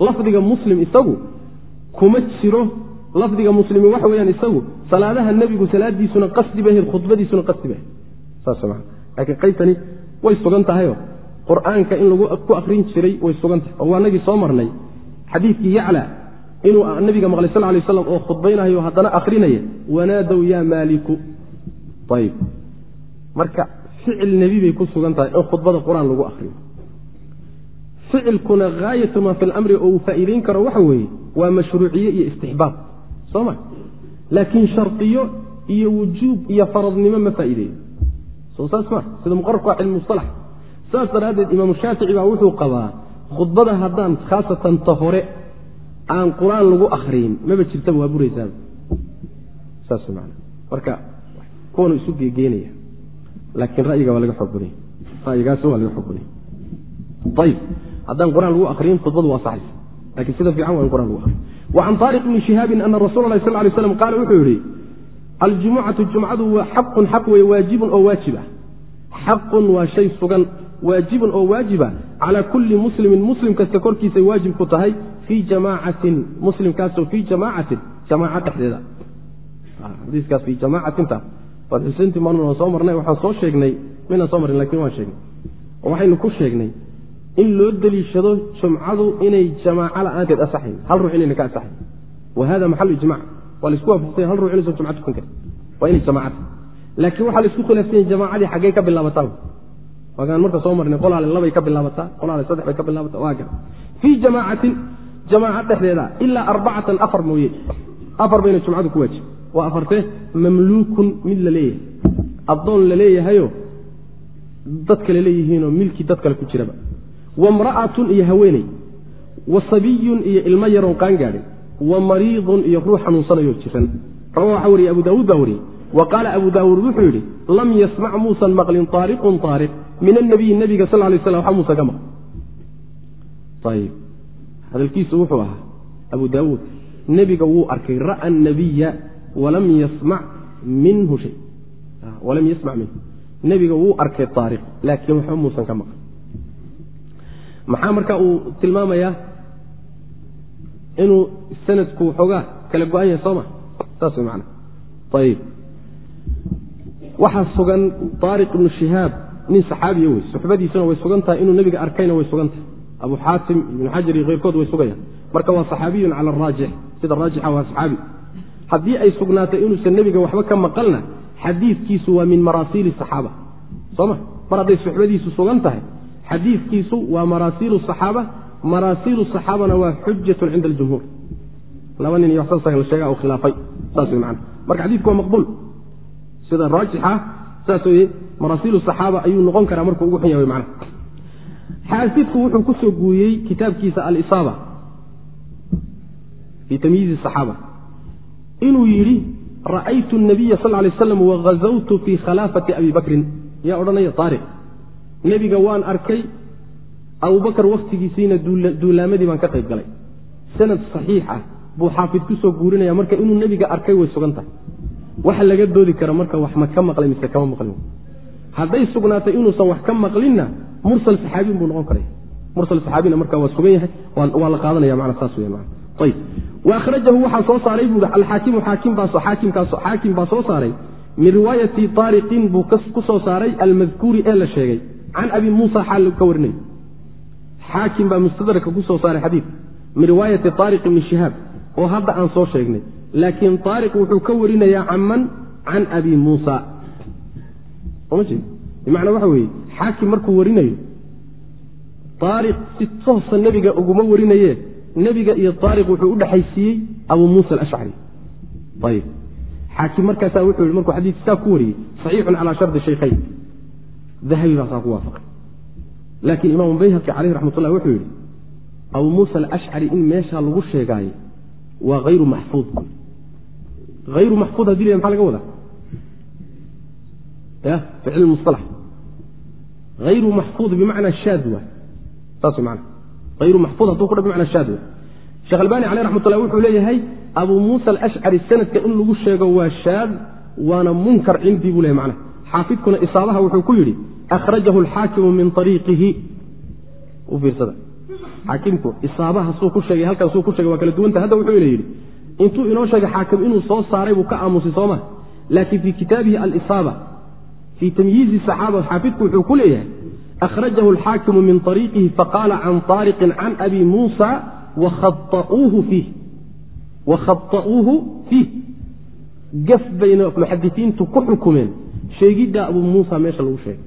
Lafdiga muslim isagu kuma jiro lafdiga muslimi waxa weyaan isagu salaadaha nebigu salaadiisuna qasdi bahed khudbadiisuna qasdi bahed saas maa laakiin qaybtani way sugan tahayoo qur'aanka in lagu ku akrin jiray way sugan tahay. Oo waa nagii soo marnay xadiidkii yacla inuu nabiga maqlay sal lay slam oo khudbaynayo haddana akrinaya wanaadow yaa maaliku. Ayb marka ficil nebi bay ku sugan tahay in khudbada qur'aan lagu akriyo ficilkuna haayatu maa fi lamri oo uu faa'iideyn karo waxa weeye waa mashruuciye iyo istixbaab soo ma laakiin shardiyo iyo wujuub iyo faradnimo ma faa'iideeyo. Soo saas ma sida muqararku waa cilmi musalax saas daraaddeed imaamu shaafici baa wuxuu qabaa khudbada haddaan khaasatan ta hore aan qur'aan lagu akriyin maba jirtaba waa buraysaaba saas man marka kuwanu isu geegeynaya laakiin ra'yiga waa laga xoog ra'yigaasi waa laga xoog ayib haddaan qur'aan lagu akriyin khudbadu waa saxaysa. Lakiin sida fiican waa in qur'aan lagu akriyo wacan taariq bni shihaabin ana rasuula lahi sal lay slam qaala wuxuu yihi aljumucatu jumcadu waa xaqun xaq weye waajibun oo waajib ah xaqun waa shay sugan waajibun oo waajiba. Calaa kulli muslimin muslim kasta korkiisay waajib ku tahay fii jamaacatin muslimkaasoo fii jamaacatin jamaaca dhexdeeda. Xadiiskaas fii jamaacatinta waad xuseyntii waan soo marnay waxaan soo sheegnay minaan soo marnay laakiin waan sheegnay. Waxaynu ku sheegnay in loo deliishado jumcadu inay jamaaco la'aanteed asaxayn hal ruux inayna ka asaxayn wa hada maxalu ijmac waa la isku waafaqsanya hal ruux inaysan jumca tukan karin waa inay jamaacata laakiin waxaa la isku khilaafsanya jamaacadii xaggey ka bilaabataa waagaan marka soo marnay qolaale labay ka bilaabataa qolaale saddex bay ka bilaabataa waa gara fii jamaacatin jamaaca dhexdeeda ilaa arbacatan afar mooye. Afar bayna jumcadu ku waajib. Waa afartee mamluukun mid la leeyahay. Addoon la leeyahayo dad kale leeyihiinoo milkii dad kale ku jiraba wamra'atun iyo haweeney. Wa sabiyun iyo ilmo yaroon qaangaadhin wa mariidun iyo ruux xanuunsanayo jiran. Rawa waxaa wariyey abu daawuud baa wariyey. Wa qaala abu daawuud wuxuu yidhi lam yasmac muusan maqlin taariqun taariq. Min annabiyi nebiga sal lay slam waxa muusan ka maql ayib hadalkiisu wuxuu ahaa abu daawuud nebiga wuu arkay ra'a anabiya walam yasmac minhu shay. Walam yasmac minhu. Nebiga wuu arkay taariq laakiin waxba muusan ka maql maxaa marka uu tilmaamayaa inuu sanadku waxoogaa kala go-an yahay soo ma? Saas way macana ayib waxaa sugan taariq ibnu shihaab nin saxaabiya wey suxbadiisuna way sugan tahay inuu nebiga arkayna way sugan tahay. Abu xaatim ibnu xajar iyo keyrkood way sugayaan. Marka waa saxaabiyun cala araajix sida raajixa waa saxaabi. Haddii ay sugnaatay inuusan nebiga waxba ka maqalna xadiidkiisu waa min maraasiili saxaaba. Soma mar hadday suxbadiisu sugan tahay xadiidkiisu waa maraasiilu saxaaba maraasiilu saxaabana waa xujatun cinda aljumhuur. Laba nin iyo waxsaasa la sheega khilaafay. Saas wey maana marka xadidku waa maqbuul. Sida raajixa saas weye maraasiilu saxaaba ayuu noqon karaa markuu ugu xun yahay mana xaafidku wuxuu ku soo kitaabkiisa alisaaba fii tamyiizi saxaaba. Inuu yidhi ra'aytu nabiya sal lay slam wahazawtu fii khalaafati abi bakrin. Yaa odhanaya taariq nebiga waan arkay abubakar wakhtigiisiina duulaamadii baan ka qayb galay. Sanad saxiix ah buu xaafid ku soo guurinaya marka inuu nebiga arkay way sugan tahay. Waxa laga doodi kara marka wax ma ka maqlay mise kama maqlin. Hadday sugnaatay inuusan wax ka maqlinna mursal saxaabiyin buu noqon karaya mursal saxaabina marka waa sugan yahay waa la qaadanaya mana saas wey mana ayb wa akhrajahu waxaa soo saaray buu alxaakimu xaakim baa soo saaray. Min riwaayati taariqin buu ku saaray almadkuuri ee la sheegay can abi muusa xaal ka warinay xaakim baa mustadraka ku saaray xadiid min riwaayati taariq ibni shihaab oo hadda aan soo sheegnay laakiin taariq wuxuu ka warinayaa canman can abi muusa bimacnaa waxa weeye xaakim markuu warinayo taariq si toosa nebiga uguma warinaye nebiga iyo taariq wuxuu u dhexaysiiyey abu muusa alashcari ayib xaakim markaasaa wuxuu yihi markuu xadiidka saa ku wariyey saxiixun calaa shardi shaykhayn dahabi baasaa ku waafaqay. Laakiin imaamu bayhaqi caleyh raxmat ullah wuxuu yidhi abu muusa alashcari in meeshaa lagu sheegaayo waa hayru maxfuud hayru maxfuud haddii la maxa laga wadaa? Ya fi cilmi musalax hayru maxfuud bimacnaa shaad waay. Saas man hayru maxfuud hadduu kudha bimacnaa shaad sheekh albani caleyh raxmat ullah wuxuu leeyahay abu muusa alashcari sanadka in lagu sheego waa shaad waana munkar cindii buu leyahy macna xaafidkuna isaabaha wuxuu ku yidhi akhrajahu alxaakimu min ariiqihi u fiirsada. Xaakimku isaabaha ku sheegay halkan ku shegay waa kala duwanta. Hadda wuxuu ina yidhi intuu inoo sheegay xaakim inuu soo saaray buu ka aamusay sooma. Laakiin fii kitaabihi alisaaba fii tamyiizi saxaaba xaafidku wuxuu ku leeyahay akhrajahu alxaakimu min ariiqihi faqaala can taariqin can abi muusa wakhaa'uuhu fiih. Gaf bayna muxadisiintu ku xukumeen sheegiddaa abuu muusa meesha lagu sheegay.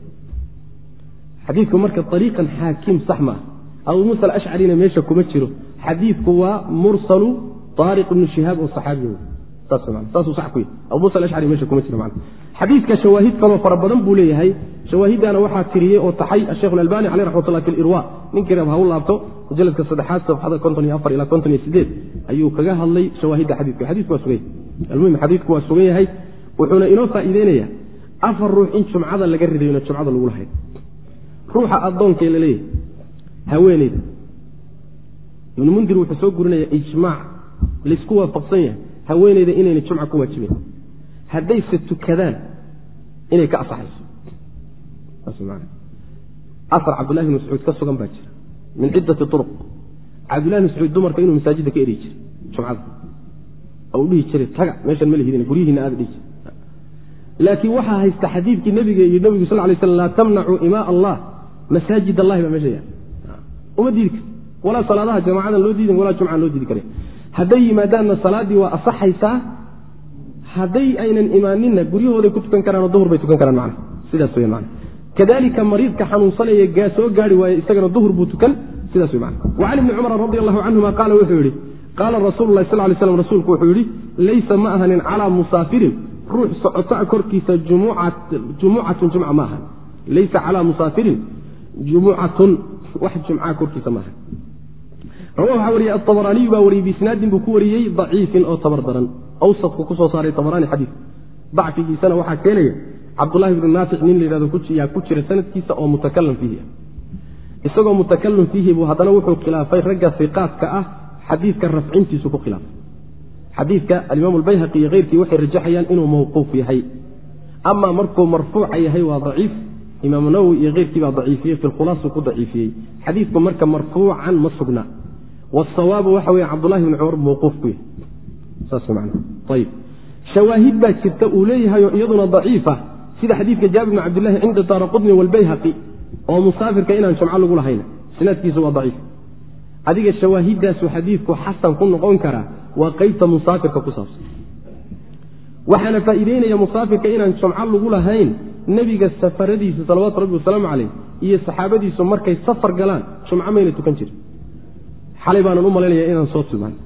Xadiidku marka ariiqan xaakim sax maaha abuu muusa alashcarina meesha kuma jiro. Xadiidku waa mursalu taariq ibnu shihaab oo saxaabiga wey saasuu sax ku yahy abu muusa alashcari meesha kuma jiro macna xadiidka shawaahid kaloo fara badan buu leeyahay. Shawaahiddaana waxaa tiriyey oo taxay asheikh alalbani caleyh raxmatullah fi ninkii rab ha laabto mujaladka saddexaad safxada konton iyo afar ilaa konton iyo sideed ayuu kaga hadlay shawaahidda xadiidka. Xadiidku waa sugan yahay almuhim xadiidku waa sugan yahay. Wuxuuna inoo faa'iideynayaa afar ruux in jumcada laga ridayo ina jumcada lagu lahayd. Ruuxa addoonkee la leeyahay haweeneyda. Ibnu mundir wuxuu soo gurinaya ijmaac laysku waafaqsan yahay haweeneyda inayna jumca ku waajibeen haddayse tukadaan inay ka asaxayso. Asar cabdullahi bn mascuud ka sugan baa jira. Min ciddati uruq cabdullahi bn mascuud dumarka inuu masaajidda ka eryi jiray jumcada. Oo u dhihi jiray taga meeshan ma lihidin guryihiina aada dhihi jira laakiin waxaa haysta xadiidkii nebiga iyo nebigu sal lay slam laa tamnacuu imaa allah. Masaajid allahi baa meesha yaal. Uma diidi karti walaa salaadaha jamacadan loo diidin walaa jumcaan loo diidi kara hadday yimaadaanna salaaddii waa asaxaysaa hadday aynan imaaninna guryahooday ku tukan karaanoo duhur bay tukan karaan macna. Sidaas wey mana kadalika mariidka xanuunsanaya soo gaari waaye isagana duhur buu tukan sidaas wey mana wacan ibni cumar radi allahu canhuma qaala wuxuu yidhi qaala rasuulu lahi sal lay slam rasuulku wuxuu yidhi laysa ma ahanin calaa musaafirin ruux socota korkiisa jumucatun jumca ma aha laysa calaa musaafirin jumucatun wax jumca korkiisa maaha. Waxaa wariyey aabaraaniyu baa wariyey biisnaadin buu ku wariyey daciifin oo tabar daran. Awsadku ku soo saaray abaraani xadiid dacfigiisana waxaa keenaya cabdulahi bnu naafic nin la yhahdo yaa ku jira sanadkiisa oo mutakalam fiihi ah. Isagoo mutakalim fiihi buu haddana wuxuu khilaafay ragga iqaadka ah xadiidka rafcintiisu ku khilaafay xadiidka alimaam albayhaqi iyo keyrkii waxay rajaxayaan inuu mawquuf yahay. Amaa markuu marfuuca yahay waa daciif imaamu nawowi iyo keyrkii baa daciifiyey fi lkhulaasu ku daciifiyey. Xadiidku marka marfuucan ma sugna. Wasawaabu waxa weeye cabdullahi bni cumar mawquuf ku yahay. Saas man ayib shawaahid baa jirta uu leeyahay oo iyaduna daciifa sida xadiidka jaabir bni cabdillahi cinda daara walbayhaqi oo musaafirka inaan jumco lagu lahayna sinaadkiisa waa daciif. Adiga shawaahidaasu xadiidku xasan ku noqon karaa waa qeybta musaafirka ku saabsan. Waxaana faa'iideynaya musaafirka inaan jumco lagu lahayn nebiga safaradiisa salawaatu rabbi wasalaamu caleyh iyo saxaabadiisu markay safar galaan jumco mayna tukan jirin. Xalay baanan u malaynaya inaan soo tilmaano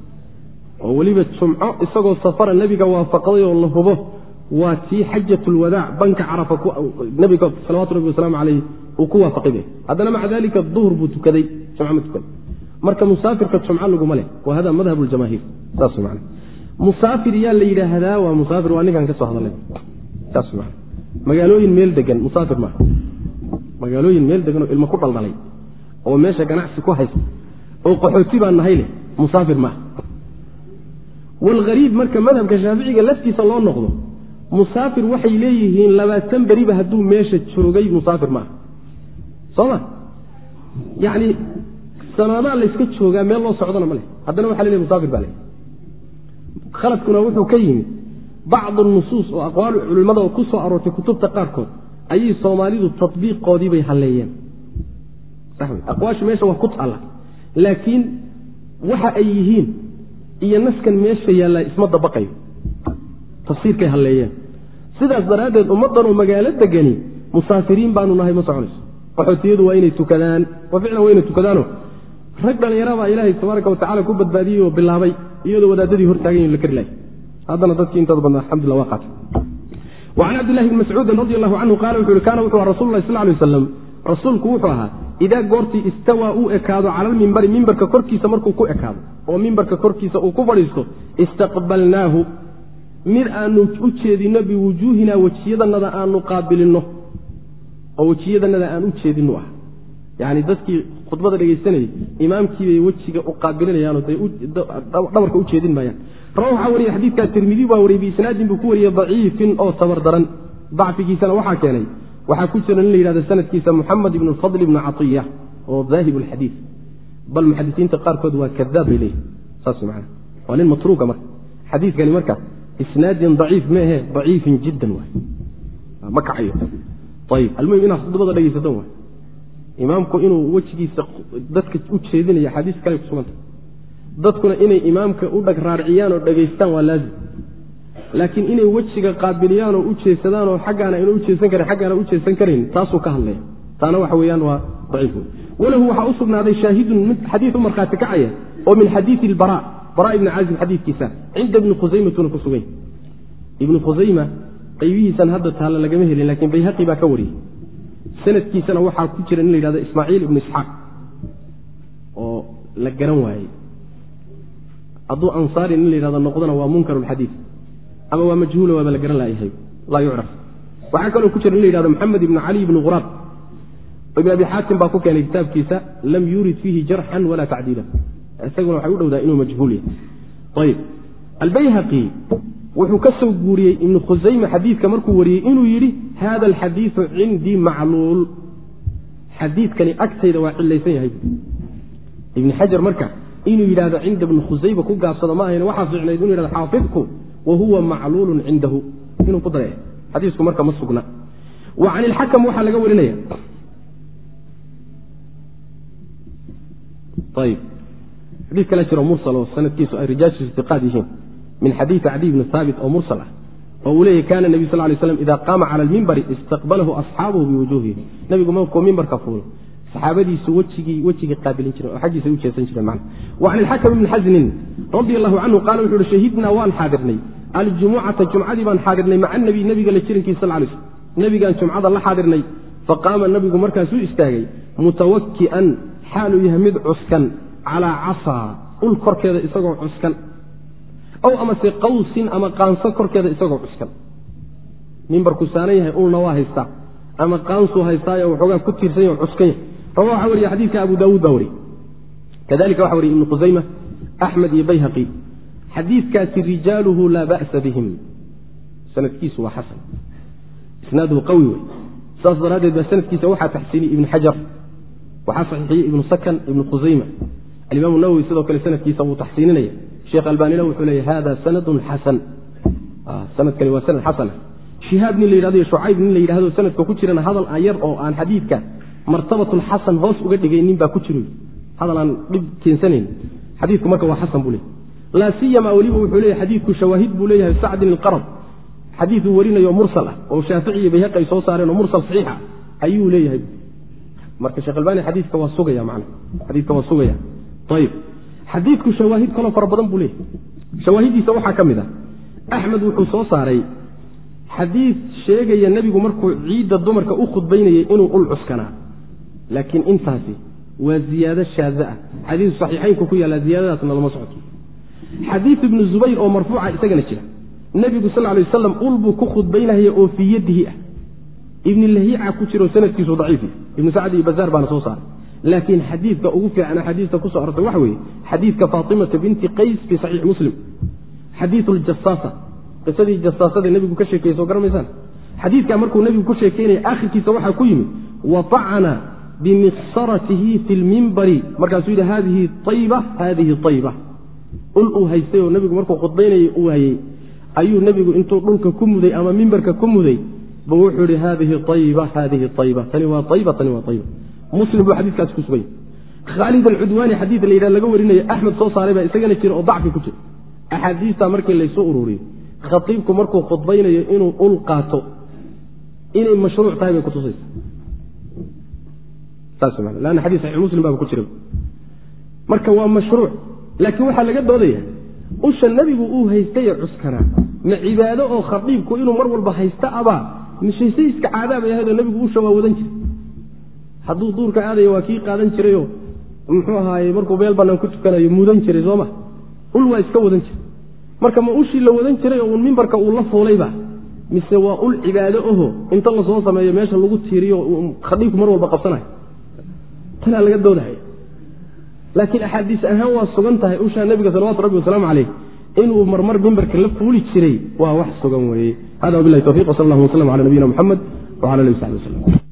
oo weliba jumco isagoo safara nebiga waafaqday oo la hubo waa tii xajatulwadaac banka carafa nabiga salawatu rabbi wasalaamu caleyh uu ku waafaqay haddana maca dalika duhur buu tukaday jumco ma tukaday marka musaafirka jumco laguma leh. Wa hada madhab ljamaahiir saas man musaafir yaa la yidhaahdaa waa musaafir waa ninkan ka soo hadalay. Saas man magaalooyin meel degan musaafir maaha. Magaalooyin meel degan oo ilmo ku dhaldhalay oo meesha ganacsi ku haysta. Oo qaxooti baan nahay leh. Musaafir maaha. Walhariib marka madhabka shaaficiga laftiisa loo noqdo musaafir waxay leeyihiin labaatan beriba hadduu meesha joogay musaafir maaha. Soo ma yacni sanaadaa layska joogaa meel loo socdona ma leh. Haddana waxa lelehy musaafir baa leh khaladkuna wuxuu ka yimid bacdu nusuus oo aqwaalu culimmada oo ku soo aroortay kutubta qaarkood ayay soomaalidu tatbiiqoodii bay halleeyeen. Aqwaashu meesha waa ku taalla. Laakiin waxa ay yihiin iyo naskan meesha yaallaa isma dabaqayo. Tafsiirkay halleeyeen. Sidaas daraaddeed ummaddanoo magaalo degani musaafiriin baanu nahay ma soconayso. Qaxootiyadu waa inay tukadaan. Wa ficlan waa inay tukadaano rag dhallinyarabaa ilaahay tabaaraka watacala ku badbaadiyey oo bilaabay iyadoo wadaadadii hortaagan yin la kari lahay haddana dadkii intooda badna alxamdullah waa qaatay wacan cabdillahi bni mascuudin radi allahu canhu qaala wuxu uhi kaana wuxuu aha rasul lah sal lay waslam rasuulku wuxuu ahaa idaa goortii istawaa uu ekaado cala almimbari mimbarka korkiisa markuu ku ekaado oo mimbarka korkiisa uu ku fadhiisto istaqbalnaahu mid aanu u jeedinno biwujuuhinaa wejiyadanada aanu qaabilinno oo wejiyadanada aan u jeedinnu ah yani dadkii khudbada dhegaysanayay imaamkiibay wejiga u qaabilinayaano dhabarka u jeedin maayaan. Rawa waxaa wariye xadiidkaa tirmidi waa wariyey biisnaadin buu ku wariyey daciifin oo tabar daran dacfigiisana waxaa keenay waxaa ku jira nin la yidhahdo sanadkiisa muxamed ibnu fadl ibnu caiya oo daahib alxadiid bal muxadisiinta qaarkood waa kadaab bay leeyihiin saas man waa nin matruuga marka. Xadiidkani marka isnaadin daciif meehe daciifin jiddan waay. Ma kacayo. Ayib almuhim inaad khudbada dhegaysaton waay imaamku inuu wejigiisa dadka u jeedinayo axaadiis kale kusuganta dadkuna inay imaamka u dhag raarciyaan oo dhegaystaan waa laazim. Laakiin inay wejiga qaabiliyaan oo u jeesadaan oo xaggaana ayna u jeesan karan xaggaana u jeesan karayn taasuu ka hadlaya. Taana waxa weeyaan waa daciif. Walahu waxaa u sugnaaday shaahidun mid xadiid markhaati kacaya oo min xadiidi ilbara bara ibni caazib xadiidkiisa cinda ibni khusaymatuna ku sugan ibnu khusayma qaybihiisan hadda taalla lagama helin lakiin bayhaqi baa ka wariyey sanadkiisana waxaa ku jira in la yidhahdo ismaaciil ibnu isxaaq oo la garan waayey. Hadduu ansaari in la yidhahdo noqdona waa munkar lxadiid ama waa majhuula waaba la garan layahay laa yucraf. Waxaa kaloo ku jira in la yidhahdo maxamed ibnu cali ibnu quraab ibn abi xaatim baa ku keenay kitaabkiisa lam yurid fiihi jarxan walaa tacdiila. Isaguna waxay u dhowdaa inuu majhuul yahay. Ayib. Albayhaqi wuxuu ka soo guuriyey ibnu khusayme xadiidka markuu wariyey inuu yidhi hada alxadiidu cindii macluul. Xadiidkani agtayda waa cilaysan yahay. Ibni xajar marka inuu yidhahdo cinda ibni khusayma ku gaabsado ma ahayn waxaa ficnayd inu yhahdo xaafidku wa huwa macluulun cindahu. Inuu ku dara xadiisku marka ma sugna. Wa can ilxakam waxaa laga warinaya. Ayib. Xadii kale jiro mursal oo sanadkiisu ay rijaashiisu tiqaad yihiin min xadiidi cadiy bni haabit oo mursal ah oo uu leeyahy kana nebiy sal lay slam ida qaama cala almimbari istaqbalahu asxaabuhu biwujuuhihim nebigu markuu mimbarka fuulo. Saxaabadiisu wejigii wejigii qaabilin jireen oo xaggiisa u jeesan jireen man wa can ilxakam ibni xasnin radi allahu canhu qaala wuxu uhi shahidnaa waan xaadirnay. Aljumucata jumcadii baan xaadirnay maca nabiy nebiga la jirankiisa sal lay slm nebigaan jumcada la xaadirnay. Faqaama nebigu markaasuu istaagay mutawaki'an xaaluu yahay mid cuskan calaa casaa ul korkeeda isagoo cuskan ow amase qawsin ama qaanso korkeeda isagoo cuskan mimbarkuu saaran yahay ulna waa haystaa ama qaansuu haystaayo waxoogaa ku tiirsan yaho cuskan yahay. Rawa waxaa wariye xadiidka abu daawuud baa wariyey kadalika waxa wariye ibnu khusayma axmed iyo bayhaqi. Xadiidkaasi rijaaluhu laa ba'sa bihim. Sanadkiisu waa xasan. Isnaaduhu qawi wey saas daraaddeed baa sanadkiisa waxaa taxsiiniyey ibnu xajar waxaa saxiixiyey ibnu sakan ibnu khusayma alimaam nawowi sidoo kale sanadkiisa wuu taxsiininaya sheekh albanina wuxuu leeya hada sanadun xasan sanadkani waa sanad xasana shihaab nin la yidhahdo iyo shucayb nin la yidhahdo sanadka ku jirana hadal aan yar oo aan xadiidka martabatul xasan hoos uga dhigaynin baa ku jiro hadal aan dhib keensanayn xadiidku marka waa xasan buu leey laa siyama weliba wuxuu leeyahy xadiidku shawaahid buu leeyahay sacdin ilqarab xadiiduu warinayo mursal ah oo shaafici iyo bayhaqi ay soo saareen oo mursal saxiixa ayuu leeyahay. Marka sheekh albani xadiidka waa sugaya man xadiidka waa sugaya. Ayib xadiidku shawaahid kaloo fara badan buu leeyahay. Shawaahidiisa waxaa ka mid ah axmed wuxuu soo saaray xadiid sheegaya nebigu markuu ciidda dumarka u khudbaynayay inuu ul cuskanaa. Laakiin intaasi waa ziyaado shaada ah. Xadiisu saxiixaynku ku yaallaa ziyaadadaasna lama socoto xadiid ibnu zubayr oo marfuuca isagana jira. Nebigu sal lay wasalam ul buu ku khudbaynahaya oo fii yadihi ah. Ibni lahiica ku jiro sanadkiisu daciifi ibnu sacd iyo bazaar baana soo saaray laakiin xadiidka ugu fiican xadiista ku soo arortay waxa weeye xadiidka faatimata binti qays fii saxiix muslim. Xadiiu ljasaasa qisadii jasaasada nebigu ka sheekeyey soo garamaysaan xadiidkaa markuu nebigu ku sheekeynaya akhirkiisa waxaa ku yimid waacana bimiksaratihi fi lmimbari markaasuu yidhi hadihi ayba hadihi ayba ul uu haystay oo nebigu markuu khudbaynayay uu hayey ayuu nebigu intuu dhulka ku muday ama mimbarka ku muday bu wuxuu yihi hadihi ayba hadihi ayba tani waa ayba tani waa ayba muslim buu xadiikaasi ku suganya khaalid alcudwaani xadiid la yidhah laga warinaya axmed soo saaray baa isagana jira oo dacfi ku jira. Axaadiistaa markii laysu ururiyo khaiibku markuu khudbaynayo inuu ul qaato inay mashruuc tahay bay kutusaysa saasana xadii saxix muslim baaba ku jira. Marka waa mashruuc laakiin waxaa laga doodaya usha nebigu uu haystaye cuskanaa ma cibaado oo khadiibku inuu mar walba haysta abaa mishayse iska caadaa bay ahaydoo nebigu usha waa wadan jiray hadduu duurka aadaya waa kii qaadan jirayoo muxuu ahaaye markuu meel bannaan ku tukanayo mudan jiray sooma ul waa iska wadan jiray. Marka ma ushii la wadan jiray oo uun mimbarka uu la fuulayba? Mise waa ul cibaado aho inta la soo sameeyo meesha lagu tiiriyo khadiibku mar walba qabsanayo tanaa laga doodahaya laakiin axaadiis ahaan waa sugan tahay ushaa nebiga salawatu rabbi wasalaamu caleyh inuu marmar mimbarka la fuuli jiray waa wax sugan weeye. Hada wabilahi towfiq wsal allah waslam ala nabiyina muxamed wala alihi saxbi waslm